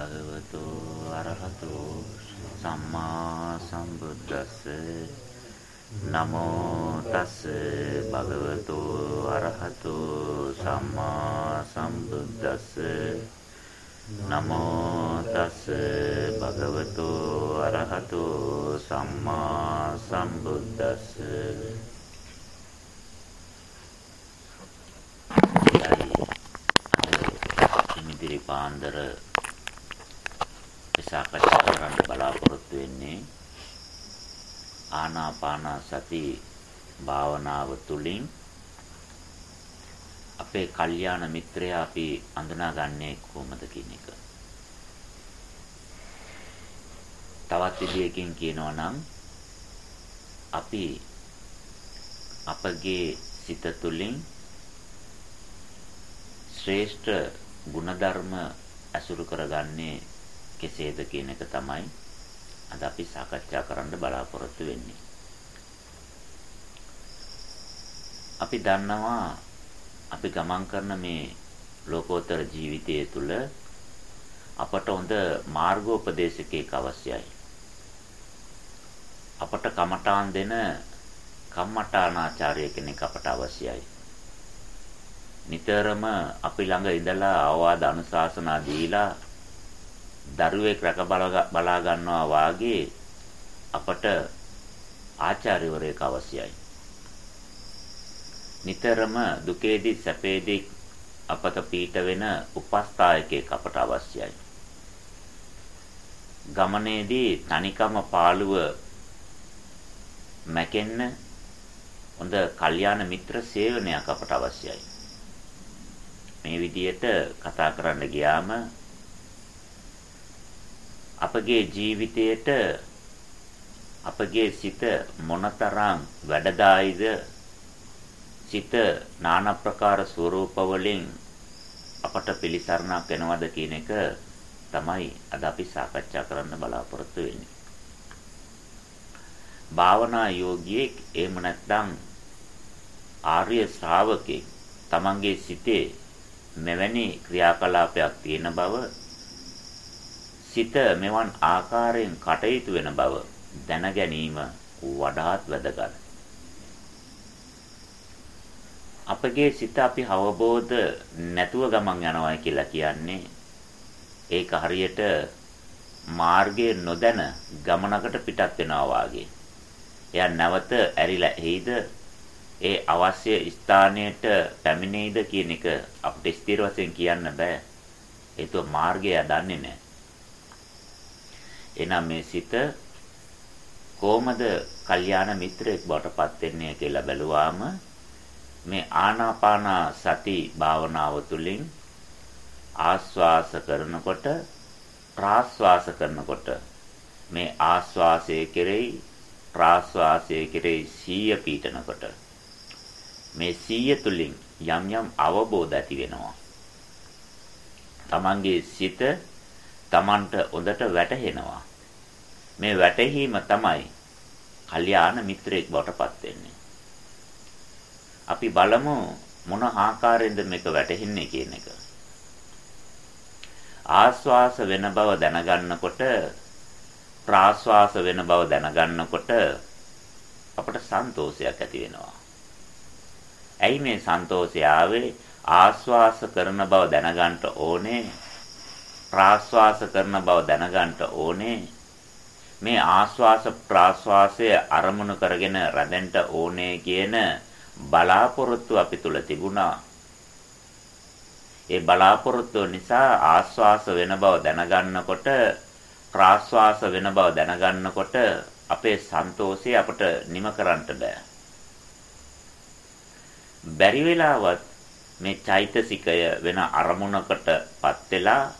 භගවතු අරහතු සම්මා සම්බුද්දස්ස නමෝ තස් භගවතු අරහතු සම්මා සම්බුද්දස්ස නමෝ තස් භගවතු අරහතු සම්මා සම්බුද්දස්ස ඉදිරි පාන්දර සාකච්ඡා කරන්න බලාපොරොත්තු වෙන්නේ ආනාපාන සති භාවනාව තුළින් අපේ කල්යාණ මිත්‍රයා අපි අඳුනාගන්නේ කොහොමද කියන එක. තවත් විදියකින් කියනවා නම් අපි අපගේ සිත තුළින් ශ්‍රේෂ්ඨ ගුණධර්ම ඇසුරු කරගන්නේ කෙසේද කියන එක තමයි අද අපි සාකච්ඡා කරන්න බලාපොරොත්තු වෙන්නේ. අපි දන්නවා අපි ගමන් කරන මේ ලෝකෝත්තර ජීවිතය තුළ අපට හොඳ මාර්ගෝපදේශකයෙක් අවශ්‍යයි. අපට කමඨාන් දෙන කම්මඨානාචාර්ය කෙනෙක් අපට අවශ්‍යයි. නිතරම අපි ළඟ ඉඳලා ආවාද අනුශාසනා දීලා දරුවෙක් රැක බලා ගන්නවා වාගේ අපට ආචාර්යවරයෙක් අවශ්‍යයි. නිතරම දුකේදී සැපේදී අපත පීඨ වෙන උපස්ථායකයෙක් අපට අවශ්‍යයි. ගමනේදී තනිකම පාළුව මැකෙන්න හොඳ කල්යාණ මිත්‍ර සේවනයක් අපට අවශ්‍යයි. මේ විදිහට කතා කරන්න ගියාම අපගේ ජීවිතයට අපගේ සිත මොනතරම් වැඩදායිද සිත নানা ප්‍රකාර ස්වરૂප වලින් අපට පිළිසරණක් වෙනවද කියන එක තමයි අද අපි සාකච්ඡා කරන්න බලාපොරොත්තු වෙන්නේ. භාවනා යෝගියෙක් එහෙම නැත්නම් ආර්ය ශ්‍රාවකෙක් තමන්ගේ සිතේ මෙවැනි ක්‍රියාකලාපයක් තියෙන බව සිත මෙවන් ආකාරයෙන් කටයුතු වෙන බව දැන ගැනීම වඩාත් වැදගත්. අපගේ සිත අපි අවබෝධ නැතුව ගමන් යනවා කියලා කියන්නේ ඒක හරියට මාර්ගයේ නොදැන ගමනකට පිටත් වෙනවා වාගේ. එයා නැවත ඇරිලා එයිද ඒ අවශ්‍ය ස්ථානයට පැමිණෙයිද කියන එක අපිට ස්ථිර වශයෙන් කියන්න බෑ. ඒතුව මාර්ගය දන්නේ නැහැ. එහෙනම් මේ සිත කොහොමද කල්යාණ මිත්‍රයෙක් බවට පත් වෙන්නේ කියලා බැලුවාම මේ ආනාපාන සති භාවනාව තුළින් ආස්වාස කරනකොට ප්‍රාස්වාස කරනකොට මේ ආස්වාසයේ කෙරෙහි ප්‍රාස්වාසයේ කෙරෙහි සීය පීඨනකොට මේ සීය තුලින් යම් යම් අවබෝධ ඇති වෙනවා. තමන්ගේ සිත තමන්ට හොඳට වැටහෙනවා. මේ වැටහීම තමයි කල්යාණ මිත්‍රයෙක් බවට පත් වෙන්නේ. අපි බලමු මොන ආකාරයෙන්ද මේක වැටහෙන්නේ කියන එක. ආස්වාස වෙන බව දැනගන්නකොට ප්‍රාස්වාස වෙන බව දැනගන්නකොට අපට සන්තෝෂයක් ඇති වෙනවා. ඇයි මේ සන්තෝෂය ආවේ? ආස්වාස කරන බව දැනගන්න ඕනේ. ප්‍රාස්වාස කරන බව දැනගන්න ඕනේ. මේ ආස්වාස ප්‍රාස්වාසය අරමුණු කරගෙන රැඳෙන්න ඕනේ කියන බලාපොරොත්තු අපි තුල තිබුණා. ඒ බලාපොරොත්තු නිසා ආස්වාස වෙන බව දැනගන්නකොට ප්‍රාස්වාස වෙන බව දැනගන්නකොට අපේ සන්තෝෂය අපට නිම කරන්න බෑ. බැරි වෙලාවත් මේ චෛතසිකය වෙන අරමුණකටපත් වෙලා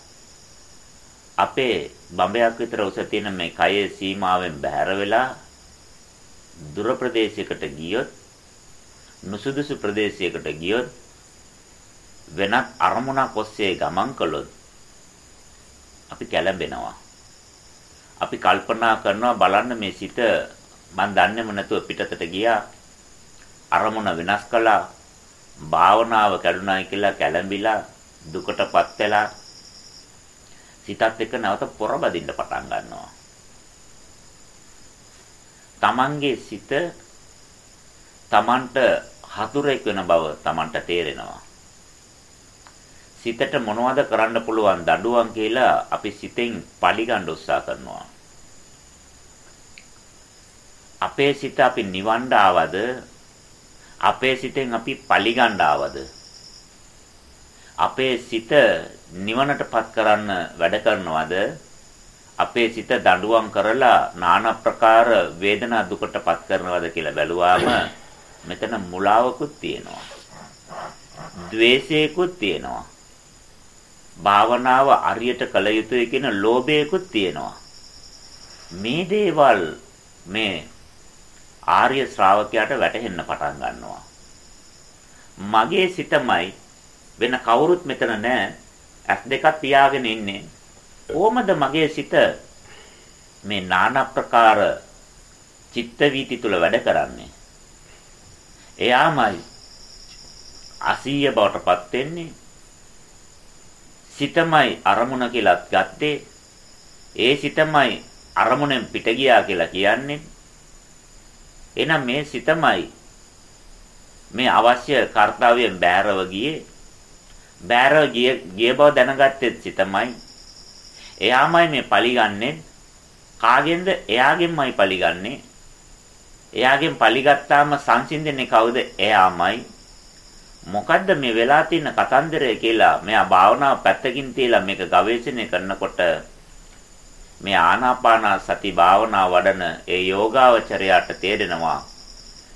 අපේ බඹයක් විතර උස තියෙන මේ කයේ සීමාවෙන් බැහැර වෙලා දුර ප්‍රදේශයකට ගියොත් නුසුදුසු ප්‍රදේශයකට ගියොත් වෙනත් අරමුණක් ඔස්සේ ගමන් කළොත් අපි කැළඹෙනවා. අපි කල්පනා කරනවා බලන්න මේ සිත මන් දන්නේම නැතුව පිටතට ගියා. අරමුණ වෙනස් කළා. භාවනාව කැඩුනායි කියලා කැළඹිලා දුකටපත් වෙලා සිතත් එක්ක නැවත පොරබදින්න පටන් ගන්නවා. තමන්ගේ සිත තමන්ට හතුරෙක් වෙන බව තමන්ට තේරෙනවා. සිතට මොනවද කරන්න පුළුවන් දඬුවම් කියලා අපි සිතෙන් පරිගන්න උත්සාහ කරනවා. අපේ සිත අපි නිවන්න ආවද අපේ සිතෙන් අපි පරිගන්න ආවද අපේ සිත නිවනටපත් කරන්න වැඩ කරනවද අපේ සිත දඬුවම් කරලා নানা ප්‍රකාර වේදනා දුකටපත් කරනවද කියලා බැලුවාම මෙතන මුලාවකුත් තියෙනවා. ද්වේෂයකුත් තියෙනවා. භාවනාව අරියට කළ යුතුයි කියන ලෝභයකුත් තියෙනවා. මේ දේවල් මේ ආර්ය ශ්‍රාවකයාට වැටහෙන්න පටන් ගන්නවා. මගේ සිතමයි වෙන කවුරුත් මෙතන නැහැ. ඇස් දෙකක් පියාගෙන ඉන්නේ. කොහොමද මගේ සිත මේ নানা ප්‍රකාර චිත්ත වීති තුල වැඩ කරන්නේ? එයාමයි අසීය බවටපත් වෙන්නේ. සිතමයි අරමුණ කියලාත් ගත්තේ. ඒ සිතමයි අරමුණෙන් පිට ගියා කියලා කියන්නේ. එහෙනම් මේ සිතමයි මේ අවශ්‍ය කාර්යයෙන් බෑරව ගියේ. බෑරව ගිය ගිය බව දැනගත්තෙත් සිතමයි. එයාමයි මේ පලිගන්නේ. කාගෙන්ද? එයාගෙන්මයි පලිගන්නේ. එයාගෙන් පලිගත්තාම සංසිඳෙන්නේ කවුද? එයාමයි. මොකද්ද මේ වෙලා තියෙන කතන්දරය කියලා මෙයා භාවනාව පැත්තකින් තියලා මේක ගවේෂණය කරනකොට මේ ආනාපාන සති භාවනාව වඩන ඒ යෝගාවචරයට තේරෙනවා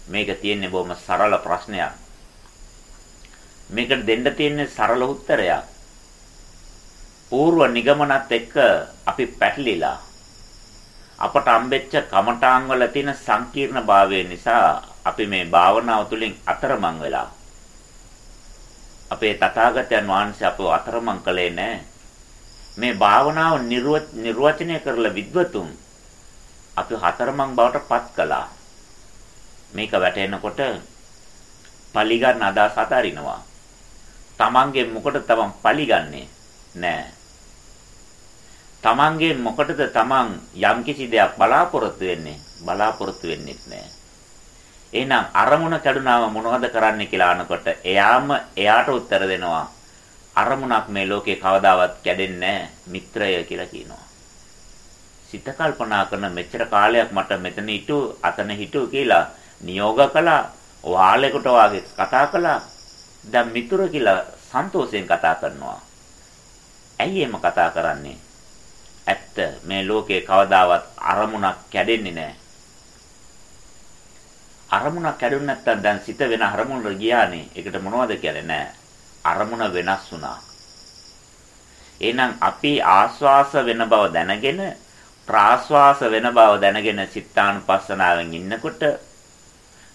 මේක තියෙන්නේ බොහොම සරල ප්‍රශ්නයක්. මේකට දෙන්න තියෙන්නේ සරල උත්තරයක්. పూర్ව නිගමනත් එක්ක අපි පැටලිලා අපට අම්බෙච්ච කමඨාන් වල තියෙන සංකීර්ණ භාවය නිසා අපි මේ භාවනාව තුළින් අතරමං වෙලා අපේ තථාගතයන් වහන්සේ අපව අතරමං කළේ නැහැ. මේ භාවනාව නිර්වචනය කරලා විද්වතුන් අපි හතරමං බවට පත් කළා. මේක වැටෙනකොට පලිගන්න අදහස් අතාරිනවා. තමන්ගේ මොකටද තමන් පලිගන්නේ? නෑ. තමන්ගේ මොකටද තමන් යම්කිසි දෙයක් බලාපොරොත්තු වෙන්නේ? බලාපොරොත්තු වෙන්නේ නැහැ. එහෙනම් අරමුණ කැඩුනාම මොනවද කරන්න කියලා අහනකොට එයාම එයාට උත්තර දෙනවා. අරමුණක් මේ ලෝකේ කවදාවත් කැඩෙන්නේ මිත්‍රය කියලා කියනවා. සිත කල්පනා කරන මෙච්චර කාලයක් මට මෙතන හිටු අතන හිටු කියලා නියෝග කළා. වාලෙකට වාගේ කතා කළා. දැන් මිතුර කියලා සන්තෝෂයෙන් කතා කරනවා. ඇයි එහෙම කතා කරන්නේ? ඇත්ත මේ ලෝකේ කවදාවත් අරමුණක් කැඩෙන්නේ නැහැ. අරමුණක් කැඩුනේ නැත්තම් දැන් සිත වෙන අරමුණකට ගියානේ. ඒකට මොනවද කියන්නේ නෑ. අරමුණ වෙනස් වුණා. එහෙනම් අපි ආස්වාස වෙන බව දැනගෙන ප්‍රාස්වාස වෙන බව දැනගෙන සිතානුපස්සනාවෙන් ඉන්නකොට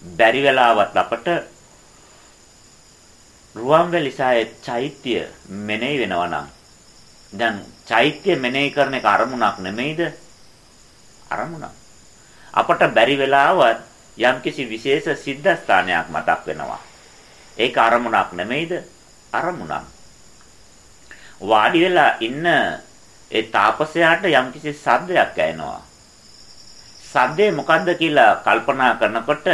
බැරි වෙලාවත් අපට රුවන්වැලිසායේ චෛත්‍ය මෙනෙහි වෙනවා නම් දැන් චෛත්‍ය මෙනෙහි කරන එක අරමුණක් නෙමෙයිද අරමුණක් අපට බැරි වෙලාවත් යම්කිසි විශේෂ සිද්ධාස්ථානයක් මතක් වෙනවා. ඒක අරමුණක් නෙමෙයිද? අරමුණක්. වාඩි වෙලා ඉන්න ඒ තාපසයාට යම්කිසි සද්දයක් ඇහෙනවා. සද්දේ මොකද්ද කියලා කල්පනා කරනකොට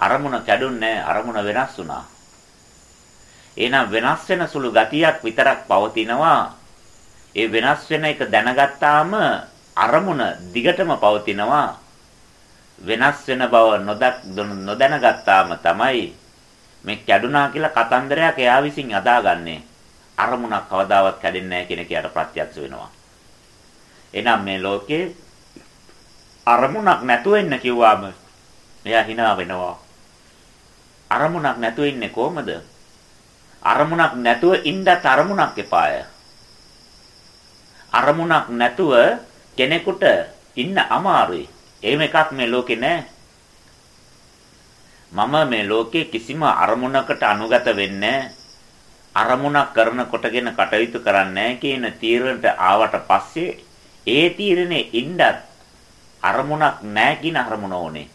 අරමුණ කැඩුන්නේ අරමුණ වෙනස් වුණා. එහෙනම් වෙනස් වෙන සුළු ගතියක් විතරක් පවතිනවා. ඒ වෙනස් වෙන එක දැනගත්තාම අරමුණ දිගටම පවතිනවා. වෙනස් වෙන බව නොදැනගත්තාම තමයි මේ කැඩුනා කියලා කතන්දරයක් එයා විසින් අදාගන්නේ. අරමුණක් කවදාවත් කැඩෙන්නේ නැහැ කියන එකට ප්‍රත්‍යක්ෂ වෙනවා. එහෙනම් මේ ලෝකේ අරමුණක් නැතුව ඉන්න කිව්වම එයා hina වෙනවා. අරමුණක් නැතුව ඉන්නේ කොහමද? අරමුණක් නැතුව ඉන්නත් අරමුණක් එපාය. අරමුණක් නැතුව කෙනෙකුට ඉන්න අමාරුයි. එහෙම එකක් මේ ලෝකේ නැහැ. මම මේ ලෝකේ කිසිම අරමුණකට අනුගත වෙන්නේ අරමුණක් කරන කොටගෙන කටයුතු කරන්නේ කියන තීරණයට ආවට පස්සේ ඒ තීරණේ ඉන්නත් අරමුණක් නැහැ කියන අරමුණ ඕනේ.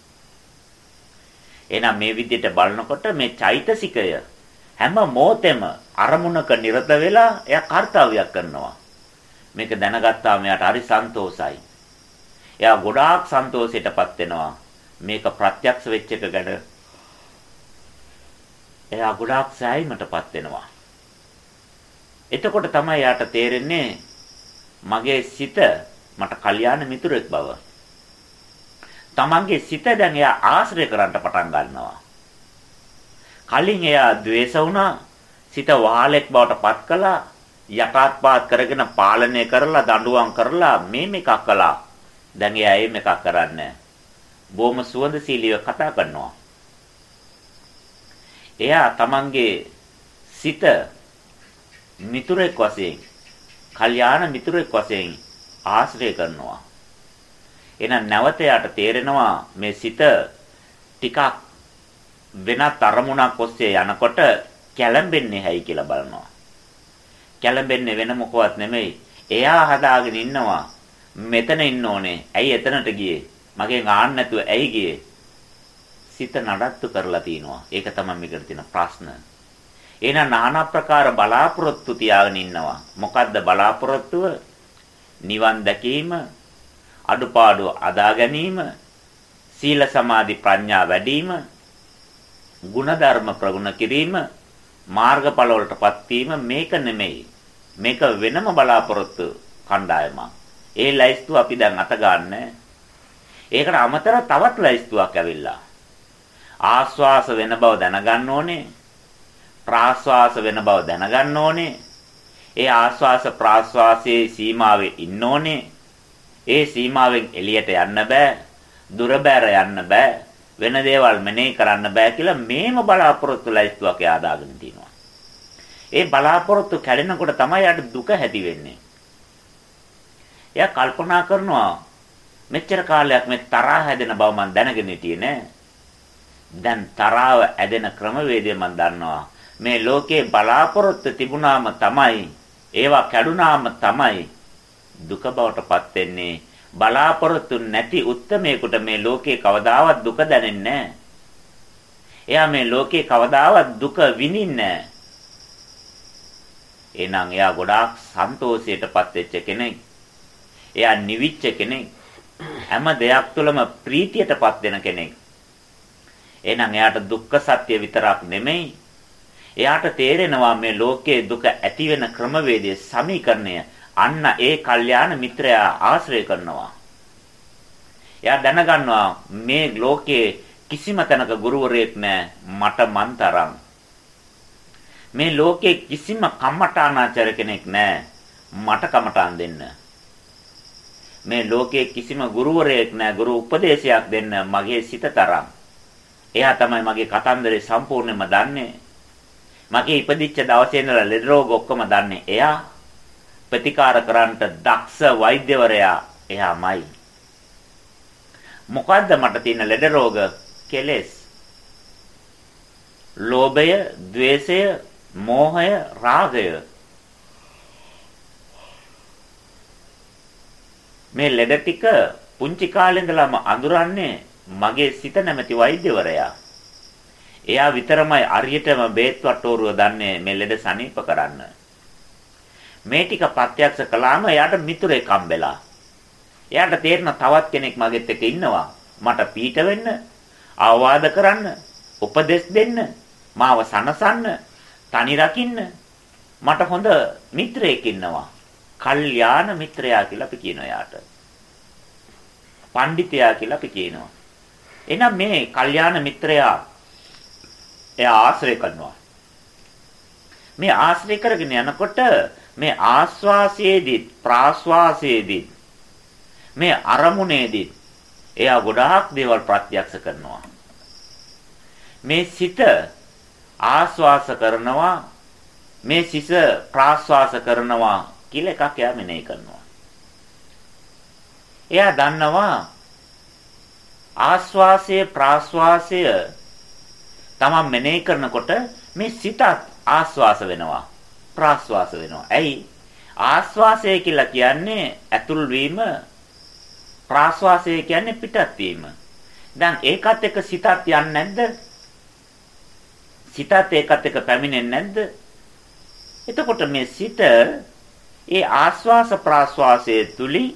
එහෙනම් මේ විදිහට බලනකොට මේ චෛතසිකය හැම මොහොතෙම අරමුණක නිරත වෙලා එයා කාර්යයක් කරනවා. මේක දැනගත්තාම එයාට හරි සන්තෝසයි. එයා ගොඩාක් සන්තෝෂයටපත් වෙනවා. මේක ප්‍රත්‍යක්ෂ වෙච්ච එක ගැන එයා ගොඩාක් සෑයීමටපත් වෙනවා. එතකොට තමයි යාට තේරෙන්නේ මගේ සිත මට කල්යාණ මිතුරෙක් බව. තමන්ගේ සිත දැන් එයා ආශ්‍රය කරන්න පටන් ගන්නවා. කලින් එයා द्वේෂ වුණා, සිත වහලෙක් බවට පත් කළා, යටාත්පාත් කරගෙන පාලනය කරලා දඬුවම් කරලා මේ මේකක් කළා. දැන් එයා ඒ මේකක් කරන්නේ බොහොම සුවඳශීලීව කතා කරනවා. එයා තමන්ගේ සිත මිතුරෙක් වශයෙන්, කල්යාණ මිතුරෙක් වශයෙන් ආශ්‍රය කරනවා. එහෙනම් නැවත යාට තේරෙනවා මේ සිත ටිකක් වෙනත් අරමුණක් ඔස්සේ යනකොට කැළඹෙන්නේ හැයි කියලා බලනවා. කැළඹෙන්නේ වෙන මොකවත් නෙමෙයි. එයා හදාගෙන ඉන්නවා. මෙතන ඉන්න ඕනේ. ඇයි එතනට ගියේ? මගෙන් ආන්න නැතුව ඇයි ගියේ? සිත නඩත්තු කරලා තිනවා. ඒක තමයි මේකට තියෙන ප්‍රශ්න. එහෙනම් নানা ප්‍රකාර බලාපොරොත්තු තියාගෙන ඉන්නවා. මොකද්ද බලාපොරොත්තුව? නිවන් දැකීම, අඩුපාඩු අදා ගැනීම, සීල සමාධි ප්‍රඥා වැඩිම, ಗುಣධර්ම ප්‍රගුණ කිරීම, මාර්ගඵල වලටපත් වීම මේක නෙමෙයි. මේක වෙනම බලාපොරොත්තු කණ්ඩායමක්. ඒ ලයිස්තුව අපි දැන් අත ගන්න. ඒකට අමතර තවත් ලයිස්තුවක් ඇවිල්ලා. ආස්වාස වෙන බව දැනගන්න ඕනේ. ප්‍රාස්වාස වෙන බව දැනගන්න ඕනේ. ඒ ආස්වාස ප්‍රාස්වාසයේ සීමාවේ ඉන්න ඕනේ. ඒ සීමාවෙන් එළියට යන්න බෑ. දුර බැර යන්න බෑ. වෙන දේවල් මෙනෙහි කරන්න බෑ කියලා මේම බලාපොරොත්තු ලයිස්තුවක් ආදාගෙන තිනවා. ඒ බලාපොරොත්තු කැඩෙනකොට තමයි යාට දුක ඇති වෙන්නේ. එයා කල්පනා කරනවා මෙච්චර කාලයක් මේ තරහ හැදෙන බව මම දැනගෙන හිටියේ නෑ. දැන් තරාව ඇදෙන ක්‍රමවේදය මම දන්නවා. මේ ලෝකේ බලාපොරොත්තු තිබුණාම තමයි ඒවා කැඩුනාම තමයි දුක බවටපත් වෙන්නේ බලාපොරොත්තු නැති උත්මේකට මේ ලෝකේ කවදාවත් දුක දැනෙන්නේ එයා මේ ලෝකේ කවදාවත් දුක විඳින්නේ එහෙනම් එයා ගොඩාක් සන්තෝෂයටපත් වෙච්ච කෙනෙක්. එයා නිවිච්ච කෙනෙක්. හැම දෙයක් තුළම ප්‍රීතියටපත් වෙන කෙනෙක්. එහෙනම් එයාට දුක්ඛ සත්‍ය විතරක් නෙමෙයි එයාට තේරෙනවා මේ ලෝකයේ දුක ඇති වෙන ක්‍රමවේදයේ සමීකරණය අන්න ඒ කල්යාණ මිත්‍රයා ආශ්‍රය කරනවා. එයා දැනගන්නවා මේ ලෝකයේ කිසිම තැනක ගුරුවරයෙක් නැහැ මට මන්තරම්. මේ ලෝකයේ කිසිම කම්මඨානාචාර කෙනෙක් නැහැ මට කමඨාන් දෙන්න. මේ ලෝකයේ කිසිම ගුරුවරයෙක් නැහැ ගුරු උපදේශයක් දෙන්න මගේ සිත තරම්. එයා තමයි මගේ කතන්දරේ සම්පූර්ණයෙන්ම දන්නේ. මගේ ඉපදිච්ච දවසේ ඉඳලා ලෙඩ රෝග ඔක්කොම දන්නේ එයා. ප්‍රතිකාර කරන්නට දක්ෂ වෛද්‍යවරයා එයාමයි. මොකද්ද මට තියෙන ලෙඩ රෝග? කෙලෙස්. ලෝභය, ద్వේෂය, මෝහය, රාගය. මේ ලෙඩ ටික පුංචි කාලේ ඉඳලාම අඳුරන්නේ මගේ සිත නැමැති වෛද්‍යවරයා. එයා විතරමයි අරියටම බේත් වට්ටෝරුව දන්නේ මේ ලෙඩ සනීප කරන්න. මේ ටික ප්‍රත්‍යක්ෂ කළාම එයාට මිතුරෙක් හම්බෙලා. එයාට තේරෙන තවත් කෙනෙක් මගෙත් එක්ක ඉන්නවා. මට පීඩ වෙන්න, අවවාද කරන්න, උපදෙස් දෙන්න, මාව සනසන්න, තනි රකින්න මට හොඳ මිත්‍රයෙක් ඉන්නවා. කල්යාණ මිත්‍රයා කියලා අපි කියනවා යාට. පඬිතයා කියලා අපි කියනවා. එහෙනම් මේ කල්යාණ මිත්‍රයා එයා ආශ්‍රය කරනවා. මේ ආශ්‍රය කරගෙන යනකොට මේ ආස්වාසයේදී ප්‍රාස්වාසයේදී මේ අරමුණේදී එයා ගොඩාක් දේවල් ප්‍රත්‍යක්ෂ කරනවා. මේ සිත ආස්වාස කරනවා මේ සිස ප්‍රාස්වාස කරනවා කියලා එකක් එයා මෙනෙහි කරනවා. එයා දන්නවා ආස්වාසය ප්‍රාස්වාසය තමන් මෙනෙහි කරනකොට මේ සිතත් ආස්වාස වෙනවා ප්‍රාස්වාස වෙනවා. ඇයි? ආස්වාසය කියලා කියන්නේ ඇතුල් වීම ප්‍රාස්වාසය කියන්නේ පිටත් වීම. දැන් ඒකත් එක්ක සිතත් යන්නේ නැද්ද? සිතත් ඒකත් එක්ක පැමිණෙන්නේ නැද්ද? එතකොට මේ සිත ඒ ආස්වාස ප්‍රාස්වාසයේ තුලින්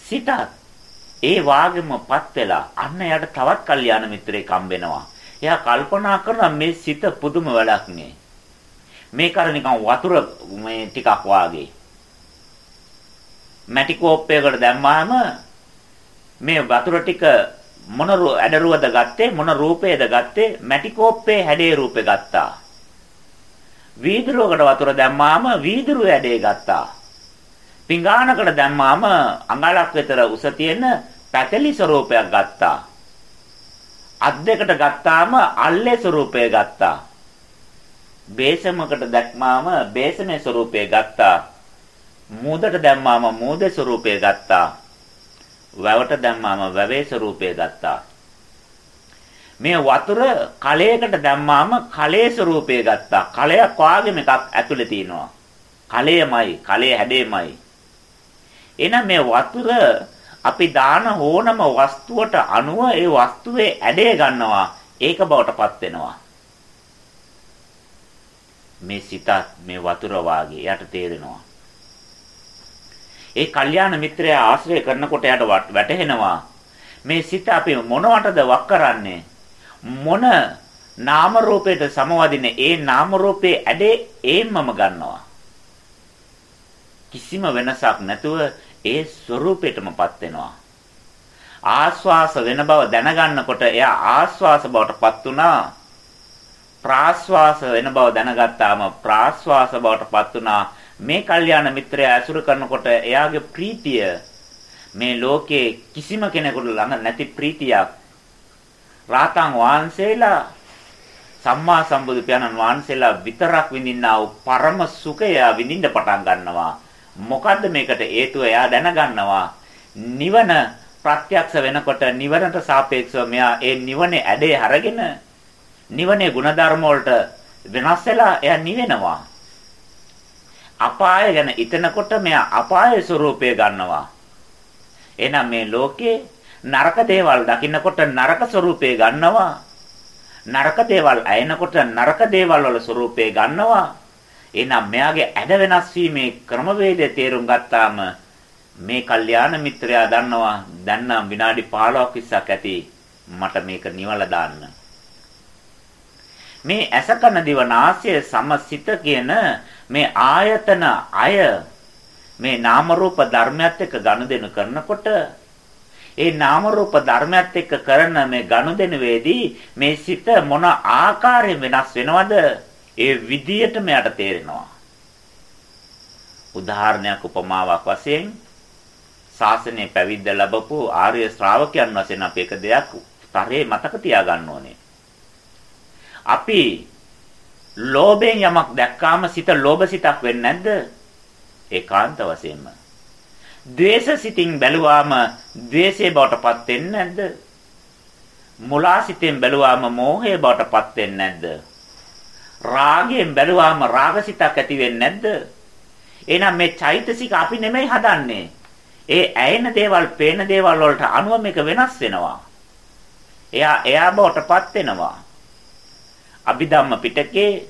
සිතත් ඒ වාගෙමපත් වෙලා අන්න යට තවත් කල්යාණ මිත්‍රයෙක් හම්බෙනවා. එයා කල්පනා කරනවා මේ සිත පුදුම වැඩක් නේ. මේක අර නිකන් වතුර මේ ටිකක් වාගේ. මැටි කෝප්පයකට දැම්මාම මේ වතුර ටික මොන ඇඩරුවද ගත්තේ මොන රූපේද ගත්තේ මැටි කෝප්පේ හැඩේ රූපේ ගත්තා. වීදුරුවකට වතුර දැම්මාම වීදුරුව ඇඩේ ගත්තා. පිඟානකට දැම්මාම අඟලක් විතර උස තියෙන පැතලි ස්වරූපයක් ගත්තා. අත් දෙකට ගත්තාම අල්ලේ ස්වරූපය ගත්තා. බේසමකට දැක්මාම බේසමේ ස්වරූපය ගත්තා. මූදට දැම්මාම මූදේ ස්වරූපය ගත්තා. වැවට දැම්මාම වැවේ ස්වරූපය ගත්තා. මේ වතුර කලයකට දැම්මාම කලයේ ස්වරූපය ගත්තා. කලයක් වාගේම එකක් ඇතුලේ තියෙනවා. කලයමයි, කලයේ හැඩයමයි. එහෙනම් මේ වතුර අපි දාන ඕනම වස්තුවට අනුව ඒ වස්තුවේ ඇඩය ගන්නවා ඒක බවටපත් වෙනවා මේ සිතත් මේ වතුර වාගේ යට තේරෙනවා ඒ කල්යාණ මිත්‍රයා ආශ්‍රය කරනකොට යට වැටහෙනවා මේ සිත අපි මොනවටද වක් කරන්නේ මොන නාම රූපයට සමවදින්නේ ඒ නාම රූපේ ඇඩේ ඒම්මම ගන්නවා කිසිම වෙනසක් නැතුව ඒ ස්වરૂපයටමපත් වෙනවා. ආස්වාස වෙන බව දැනගන්නකොට එයා ආස්වාස බවටපත් වුණා. ප්‍රාස්වාස වෙන බව දැනගත්තාම ප්‍රාස්වාස බවටපත් වුණා. මේ කල්යාණ මිත්‍රය ඇසුරු කරනකොට එයාගේ ප්‍රීතිය මේ ලෝකේ කිසිම කෙනෙකුට ළඟ නැති ප්‍රීතියක් රාතන් වහන්සේලා සම්මා සම්බුදු පියාණන් වහන්සේලා විතරක් විඳින්නා වූ පරම සුඛය විඳින්න පටන් ගන්නවා මොකද්ද මේකට හේතුව? එයා දැනගන්නවා නිවන ප්‍රත්‍යක්ෂ වෙනකොට නිවනට සාපේක්ෂව මෙයා ඒ නිවනේ ඇඩේ අරගෙන නිවනේ ಗುಣධර්ම වලට වෙනස් වෙලා එයා නිවෙනවා. අපාය ගැන හිතනකොට මෙයා අපායේ ස්වરૂපය ගන්නවා. එහෙනම් මේ ලෝකේ නරක දේවල් දකින්නකොට නරක ස්වરૂපය ගන්නවා. නරක දේවල් අයනකොට නරක දේවල් වල ස්වરૂපය ගන්නවා. එහෙනම් මෙයාගේ ඇද වෙනස් වීමේ ක්‍රමවේදය තේරුම් ගත්තාම මේ කල්යාණ මිත්‍රයා දන්නවා දැන් නම් විනාඩි 15ක් 20ක් ඇති මට මේක නිවලා දාන්න මේ ඇසකන දිව නාසය සමසිත කියන මේ ආයතන අය මේ නාම රූප ධර්මයත් එක්ක ගනුදෙනු කරනකොට ඒ නාම රූප ධර්මයත් එක්ක කරන මේ ගනුදෙනු වේදී මේ සිත මොන ආකාරයෙන් වෙනස් වෙනවද ඒ විදියටම යට තේරෙනවා. උදාහරණයක් උපමාවක් වශයෙන් ශාසනය පැවිද්ද ලැබපු ආර්ය ශ්‍රාවකයන් වශයෙන් අපි එක දෙයක් තරේ මතක තියාගන්න ඕනේ. අපි ලෝභයෙන් යමක් දැක්කාම සිත ලෝභ සිතක් වෙන්නේ නැද්ද? ඒකාන්ත වශයෙන්ම. ද්වේෂ සිතින් බැලුවාම ද්වේෂය බවටපත් වෙන්නේ නැද්ද? මුලා සිතෙන් බැලුවාම මෝහය බවටපත් වෙන්නේ නැද්ද? රාගයෙන් බැලුවාම රාගසිතක් ඇති වෙන්නේ නැද්ද? එහෙනම් මේ චෛතසික අපි නෙමෙයි හදන්නේ. ඒ ඇයෙන දේවල්, පේන දේවල් වලට අනුව මේක වෙනස් වෙනවා. එයා එයා බවටපත් වෙනවා. අභිධම්ම පිටකේ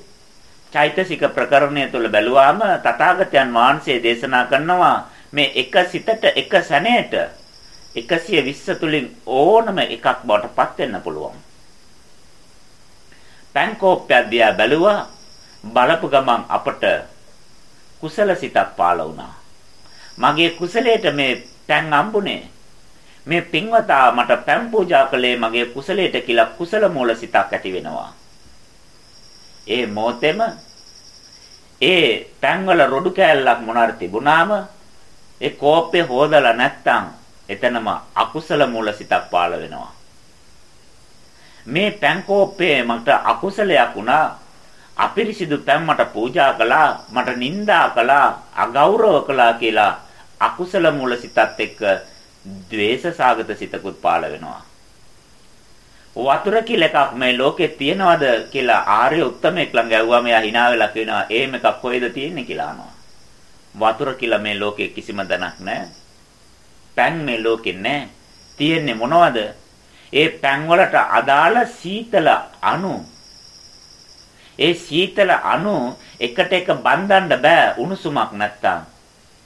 චෛතසික ප්‍රකරණය තුල බැලුවාම තථාගතයන් වහන්සේ දේශනා කරනවා මේ එක සිතට එක සැනයට 120 තුලින් ඕනම එකක් බවටපත් වෙන්න පුළුවන්. පැන් කෝප්පයක් දිහා බැලුවා බලපු ගමන් අපට කුසල සිතක් පාළ වුණා. මගේ කුසලයට මේ පැන් අම්බුනේ. මේ පින්වතා මට පැන් පූජා කළේ මගේ කුසලයට කියලා කුසල මූල සිතක් ඇති වෙනවා. ඒ මොතෙම ඒ පැන්වල රොඩු කෑල්ලක් මොනාර තිබුණාම ඒ කෝප්පේ හොදලා නැත්තම් එතනම අකුසල මූල සිතක් පාළ වෙනවා. මේ පැන් කෝප්පේ මට අකුසලයක් වුණා. අපිරිසිදු පැන් මට පූජා කළා, මට නිඳා කළා, අගෞරව කළා කියලා අකුසල මූල සිතත් එක්ක ද්වේෂ සාගත සිතකුත් පාළ වෙනවා. වතුර කියලා එකක් මේ ලෝකේ තියනවද කියලා ආර්ය උත්තමෙක් ළඟ ඇහුවාම එයා hina වෙලා කියනවා එහෙම එකක් කොහෙද තියෙන්නේ කියලා අහනවා. වතුර කියලා මේ ලෝකේ කිසිම දණක් නැහැ. පැන් මේ ලෝකේ නැහැ. තියෙන්නේ මොනවද? ඒ පැන් වලට අදාළ සීතල අණු ඒ සීතල අණු එකට එක බඳින්න බෑ උණුසුමක් නැත්තම්.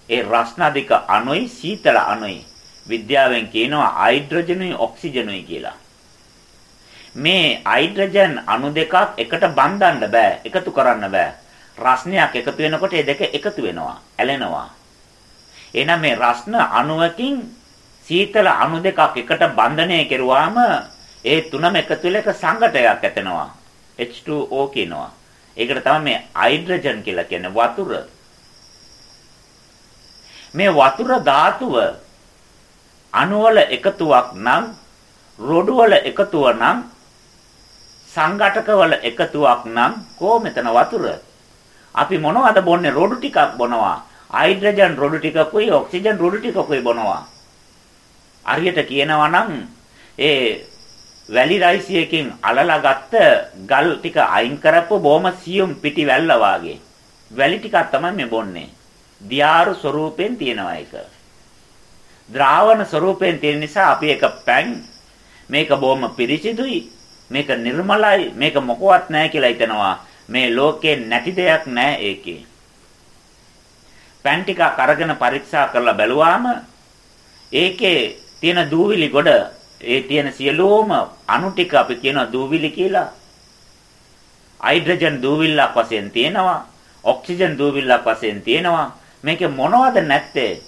ඒ රස්න අධික අණුයි සීතල අණුයි විද්‍යාවෙන් කියනවා හයිඩ්‍රජනුයි ඔක්සිජනුයි කියලා. මේ හයිඩ්‍රජන් අණු දෙකක් එකට බඳින්න බෑ එකතු කරන්න බෑ. රස්නයක් එකතු වෙනකොට ඒ දෙක එකතු වෙනවා ඇලෙනවා. එහෙනම් මේ රස්න අණුවකින් සීතල අණු දෙකක් එකට බන්ධනය කෙරුවාම ඒ තුනම එකතු වෙලා එක සංඝටයක් ඇතෙනවා. H2O කියනවා. ඒකට තමයි මේ හයිඩ්‍රජන් කියලා කියන්නේ වතුර. මේ වතුර ධාතුව අණුවල එකතුවක් නම් රොඩුවල එකතුව නම් සංඝටකවල එකතුවක් නම් කො මෙතන වතුර අපි මොනවද බොන්නේ රොඩු ටිකක් බොනවා හයිඩ්‍රජන් රොඩු ටිකකුයි ඔක්සිජන් රොඩු ටිකකුයි බොනවා හරියට කියනවා නම් ඒ වැලි රයිසියකින් අලලා ගත්ත ගල් ටික අයින් කරපුව බොහොම සියුම් පිටි වැල්ල වාගේ. වැලි ටිකක් තමයි මේ බොන්නේ. දියාරු ස්වරූපයෙන් තියෙනවා ඒක. ද්‍රාවණ ස්වරූපයෙන් තියෙන නිසා අපි එක පැන් මේක බොහොම පිරිසිදුයි මේක නිර්මලයි මේක මොකවත් නැහැ කියලා හිතනවා. මේ ලෝකේ නැති දෙයක් නැහැ ඒකේ. පැන් ටිකක් අරගෙන පරීක්ෂා කරලා බැලුවාම ඒකේ තියෙන දූවිලි ගොඩ ඒ තියෙන සියලුම අණු ටික අපි කියනවා දූවිලි කියලා. හයිඩ්‍රජන් දූවිල්ලක් වශයෙන් තියෙනවා. ඔක්සිජන් දූවිල්ලක් වශයෙන් තියෙනවා. මේකේ මොනවද නැත්තේ?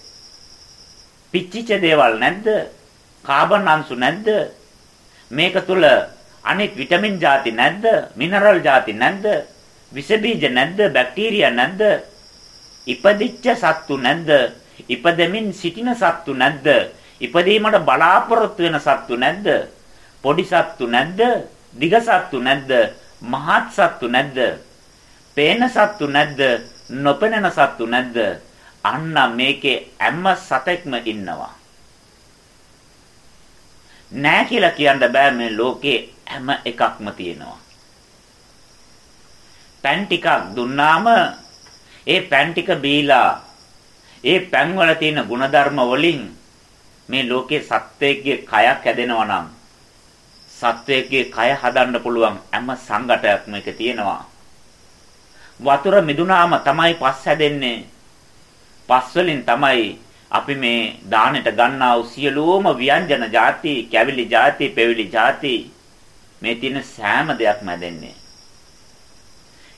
පිච්චිච්ච දේවල් නැද්ද? කාබන් අංශු නැද්ද? මේක තුල අනෙක් විටමින් ಜಾති නැද්ද? මිනරල් ಜಾති නැද්ද? විස බීජ නැද්ද? බැක්ටීරියා නැද්ද? ඉපදිච්ච සත්තු නැද්ද? ඉපදෙමින් සිටින සත්තු නැද්ද? ඉපදීමට බලාපොරොත්තු වෙන සත්තු නැද්ද? පොඩි සත්තු නැද්ද? දිග සත්තු නැද්ද? මහත් සත්තු නැද්ද? පේන සත්තු නැද්ද? නොපෙනෙන සත්තු නැද්ද? අන්න මේකේ හැම සතෙක්ම ඉන්නවා. නෑ කියලා කියන්න බෑ මේ ලෝකේ හැම එකක්ම තියෙනවා. පැන් ටිකක් දුන්නාම ඒ පැන් ටික බීලා ඒ පැන් වල තියෙන ಗುಣධර්ම වලින් මේ ලෝකේ සත්වයේ කයක් හැදෙනවා නම් සත්වයේ කය හදන්න පුළුවන් හැම සංගතයක්ම එක තියෙනවා. වතුර මිදුනාම තමයි පස් හැදෙන්නේ. පස් වලින් තමයි අපි මේ දාණයට ගන්නා වූ සියලුම ව්‍යංජන ಜಾති, කැවිලි ಜಾති, පෙවිලි ಜಾති මේ තියෙන සෑම දෙයක්ම හැදෙන්නේ.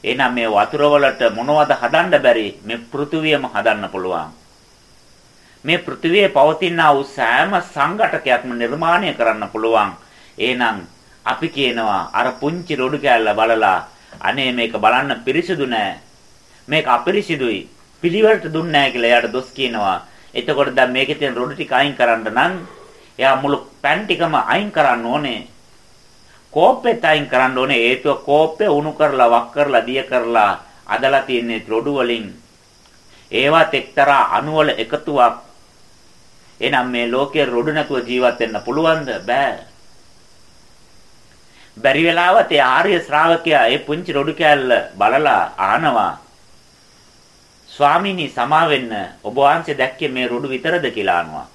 එහෙනම් මේ වතුර වලට මොනවද හදන්න බැරි මේ පෘථුවියම හදන්න පුළුවන්. මේ පෘථිවියේ පවතින වූ සෑම සංඝටකයක්ම නිර්මාණය කරන්න පුළුවන්. එහෙනම් අපි කියනවා අර පුංචි රොඩු කෑල්ල බලලා අනේ මේක බලන්න පිරිසිදු නෑ. මේක අපිරිසිදුයි. පිළිවෙලට දුන්නේ නෑ කියලා එයාට දොස් කියනවා. එතකොට දැන් මේකේ තියෙන රොඩු ටික අයින් කරන්න නම් එයා මුළු පෑන් ටිකම අයින් කරන්න ඕනේ. කෝප්පෙත් අයින් කරන්න ඕනේ. හේතුව කෝප්පේ උණු කරලා වක් කරලා දිය කරලා අදලා තියෙන්නේ රොඩු වලින්. ඒවත් එක්තරා අණු වල එකතුවක් එහෙනම් මේ ලෝකයේ රොඩු නැතුව ජීවත් වෙන්න පුළුවන්ද? බෑ. බැරි වෙලාවත් ඒ ආර්ය ශ්‍රාවකයා ඒ පුංචි රොඩු කෑල්ල බලලා ආනවා. ස්වාමීනි සමා වෙන්න ඔබ වහන්සේ දැක්කේ මේ රොඩු විතරද කියලා අහනවා.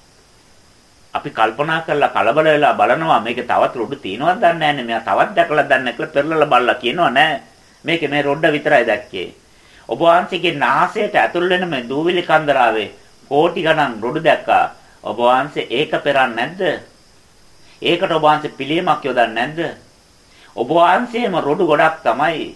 අපි කල්පනා කරලා කලබල වෙලා බලනවා මේකේ තවත් රොඩු තියෙනවද දන්නේ නැහැ මෙයා තවත් දැකලා දන්නේ නැහැ කියලා පෙරලලා බලලා කියනවා නෑ මේකේ මේ රොඩ විතරයි දැක්කේ. ඔබ වහන්සේගේ නාසයට ඇතුල් වෙන මේ දූවිලි කන්දරාවේ කෝටි ගණන් රොඩු දැක්කා. ඔබ වහන්සේ ඒක පෙරන්නේ නැද්ද? ඒකට ඔබ වහන්සේ පිළියමක් යොදන්නේ නැද්ද? ඔබ වහන්සේම රොඩු ගොඩක් තමයි.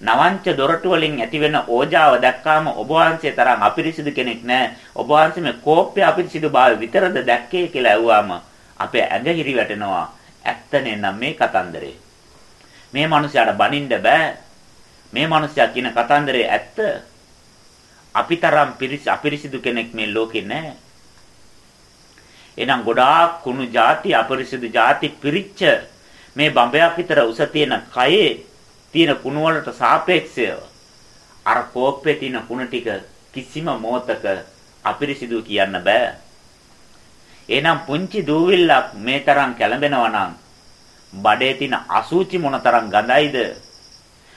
නවංච දොරටු වලින් ඇතිවෙන ඕජාව දැක්කාම ඔබ වහන්සේ තරම් අපිරිසිදු කෙනෙක් නෑ. ඔබ වහන්සේ මේ කෝප්පේ අපිරිසිදු භාවය විතරද දැක්කේ කියලා ඇහුවාම අපේ ඇඟ හිරි වැටෙනවා. ඇත්තනේ නම් මේ කතන්දරේ. මේ මිනිහයාට බනින්න බෑ. මේ මිනිහයා කියන කතන්දරේ ඇත්ත. අපිතරම් අපිරිසිදු කෙනෙක් මේ ලෝකේ නෑ. එහෙනම් ගොඩාක් කුණු ಜಾති අපරිසිදු ಜಾති පිරිච්ච මේ බඹයක් විතර උස තියෙන කයේ තියෙන කුණු වලට සාපේක්ෂව අර කෝප්පේ තියෙන කුණු ටික කිසිම මොහතක අපිරිසිදු කියන්න බෑ. එහෙනම් පුංචි දූවිල්ලක් මේ තරම් කැළඹෙනවා නම් බඩේ තියෙන අසුචි මොනතරම් ගඳයිද?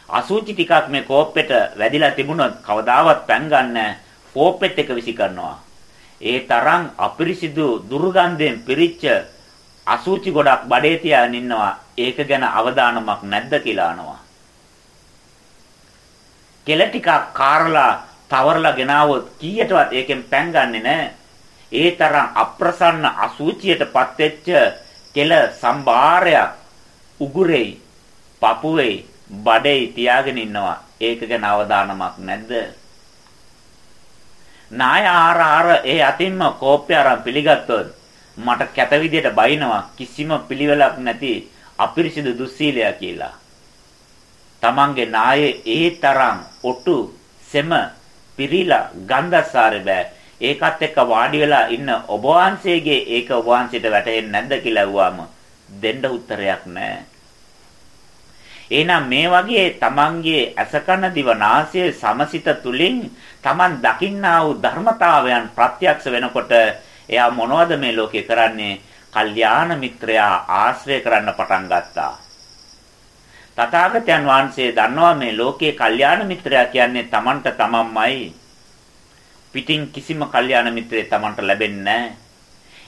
අසුචි ටිකක් මේ කෝප්පෙට වැදිලා තිබුණොත් කවදාවත් පෑන් ගන්න කෝප්පෙත් එක විසි කරනවා. ඒ තරම් අපිරිසිදු දුර්ගන්ධයෙන් පිරිච්ච අසුචි ගොඩක් බඩේ තියාගෙන ඉන්නවා. ඒක ගැන අවධානමක් නැද්ද කියලා අහනවා. කෙල ටිකක් කාරලා තවරලා ගෙනාවොත් කීයටවත් ඒකෙන් පැන් ගන්නෙ නැහැ. ඒ තරම් අප්‍රසන්න අසුචියටපත් වෙච්ච කෙල සම්භාරයක් උගුරේ, පපුවේ, බඩේ තියාගෙන ඉන්නවා. ඒක ගැන අවධානමක් නැද්ද? නාය ආර ආර ඒ අතින්ම කෝප්පය අරන් පිළිගත්තොත් මට කැත විදියට බයිනවා කිසිම පිළිවෙලක් නැති අපිරිසිදු දුස්සීලයා කියලා. Tamange නායේ ඒ තරම් ඔටු සෙම පිරීලා ගන්ධස්සාරේ බෑ. ඒකත් එක්ක වාඩි වෙලා ඉන්න ඔබ වහන්සේගේ ඒක ඔබ වහන්සේට වැටහෙන්නේ නැද්ද කියලා අහුවාම දෙන්න උත්තරයක් නැහැ. එහෙනම් මේ වගේ තමන්ගේ අසකන දිවනාසය සමසිත තුලින් තමන් දකින්නා වූ ධර්මතාවයන් ප්‍රත්‍යක්ෂ වෙනකොට එයා මොනවද මේ ලෝකේ කරන්නේ? කල්යාණ මිත්‍රයා ආශ්‍රය කරන්න පටන් ගත්තා. තථාගතයන් වහන්සේ දන්නවා මේ ලෝකේ කල්යාණ මිත්‍රයා කියන්නේ තමන්ට තමන්මයි. පිටින් කිසිම කල්යාණ මිත්‍රයෙක් තමන්ට ලැබෙන්නේ නැහැ.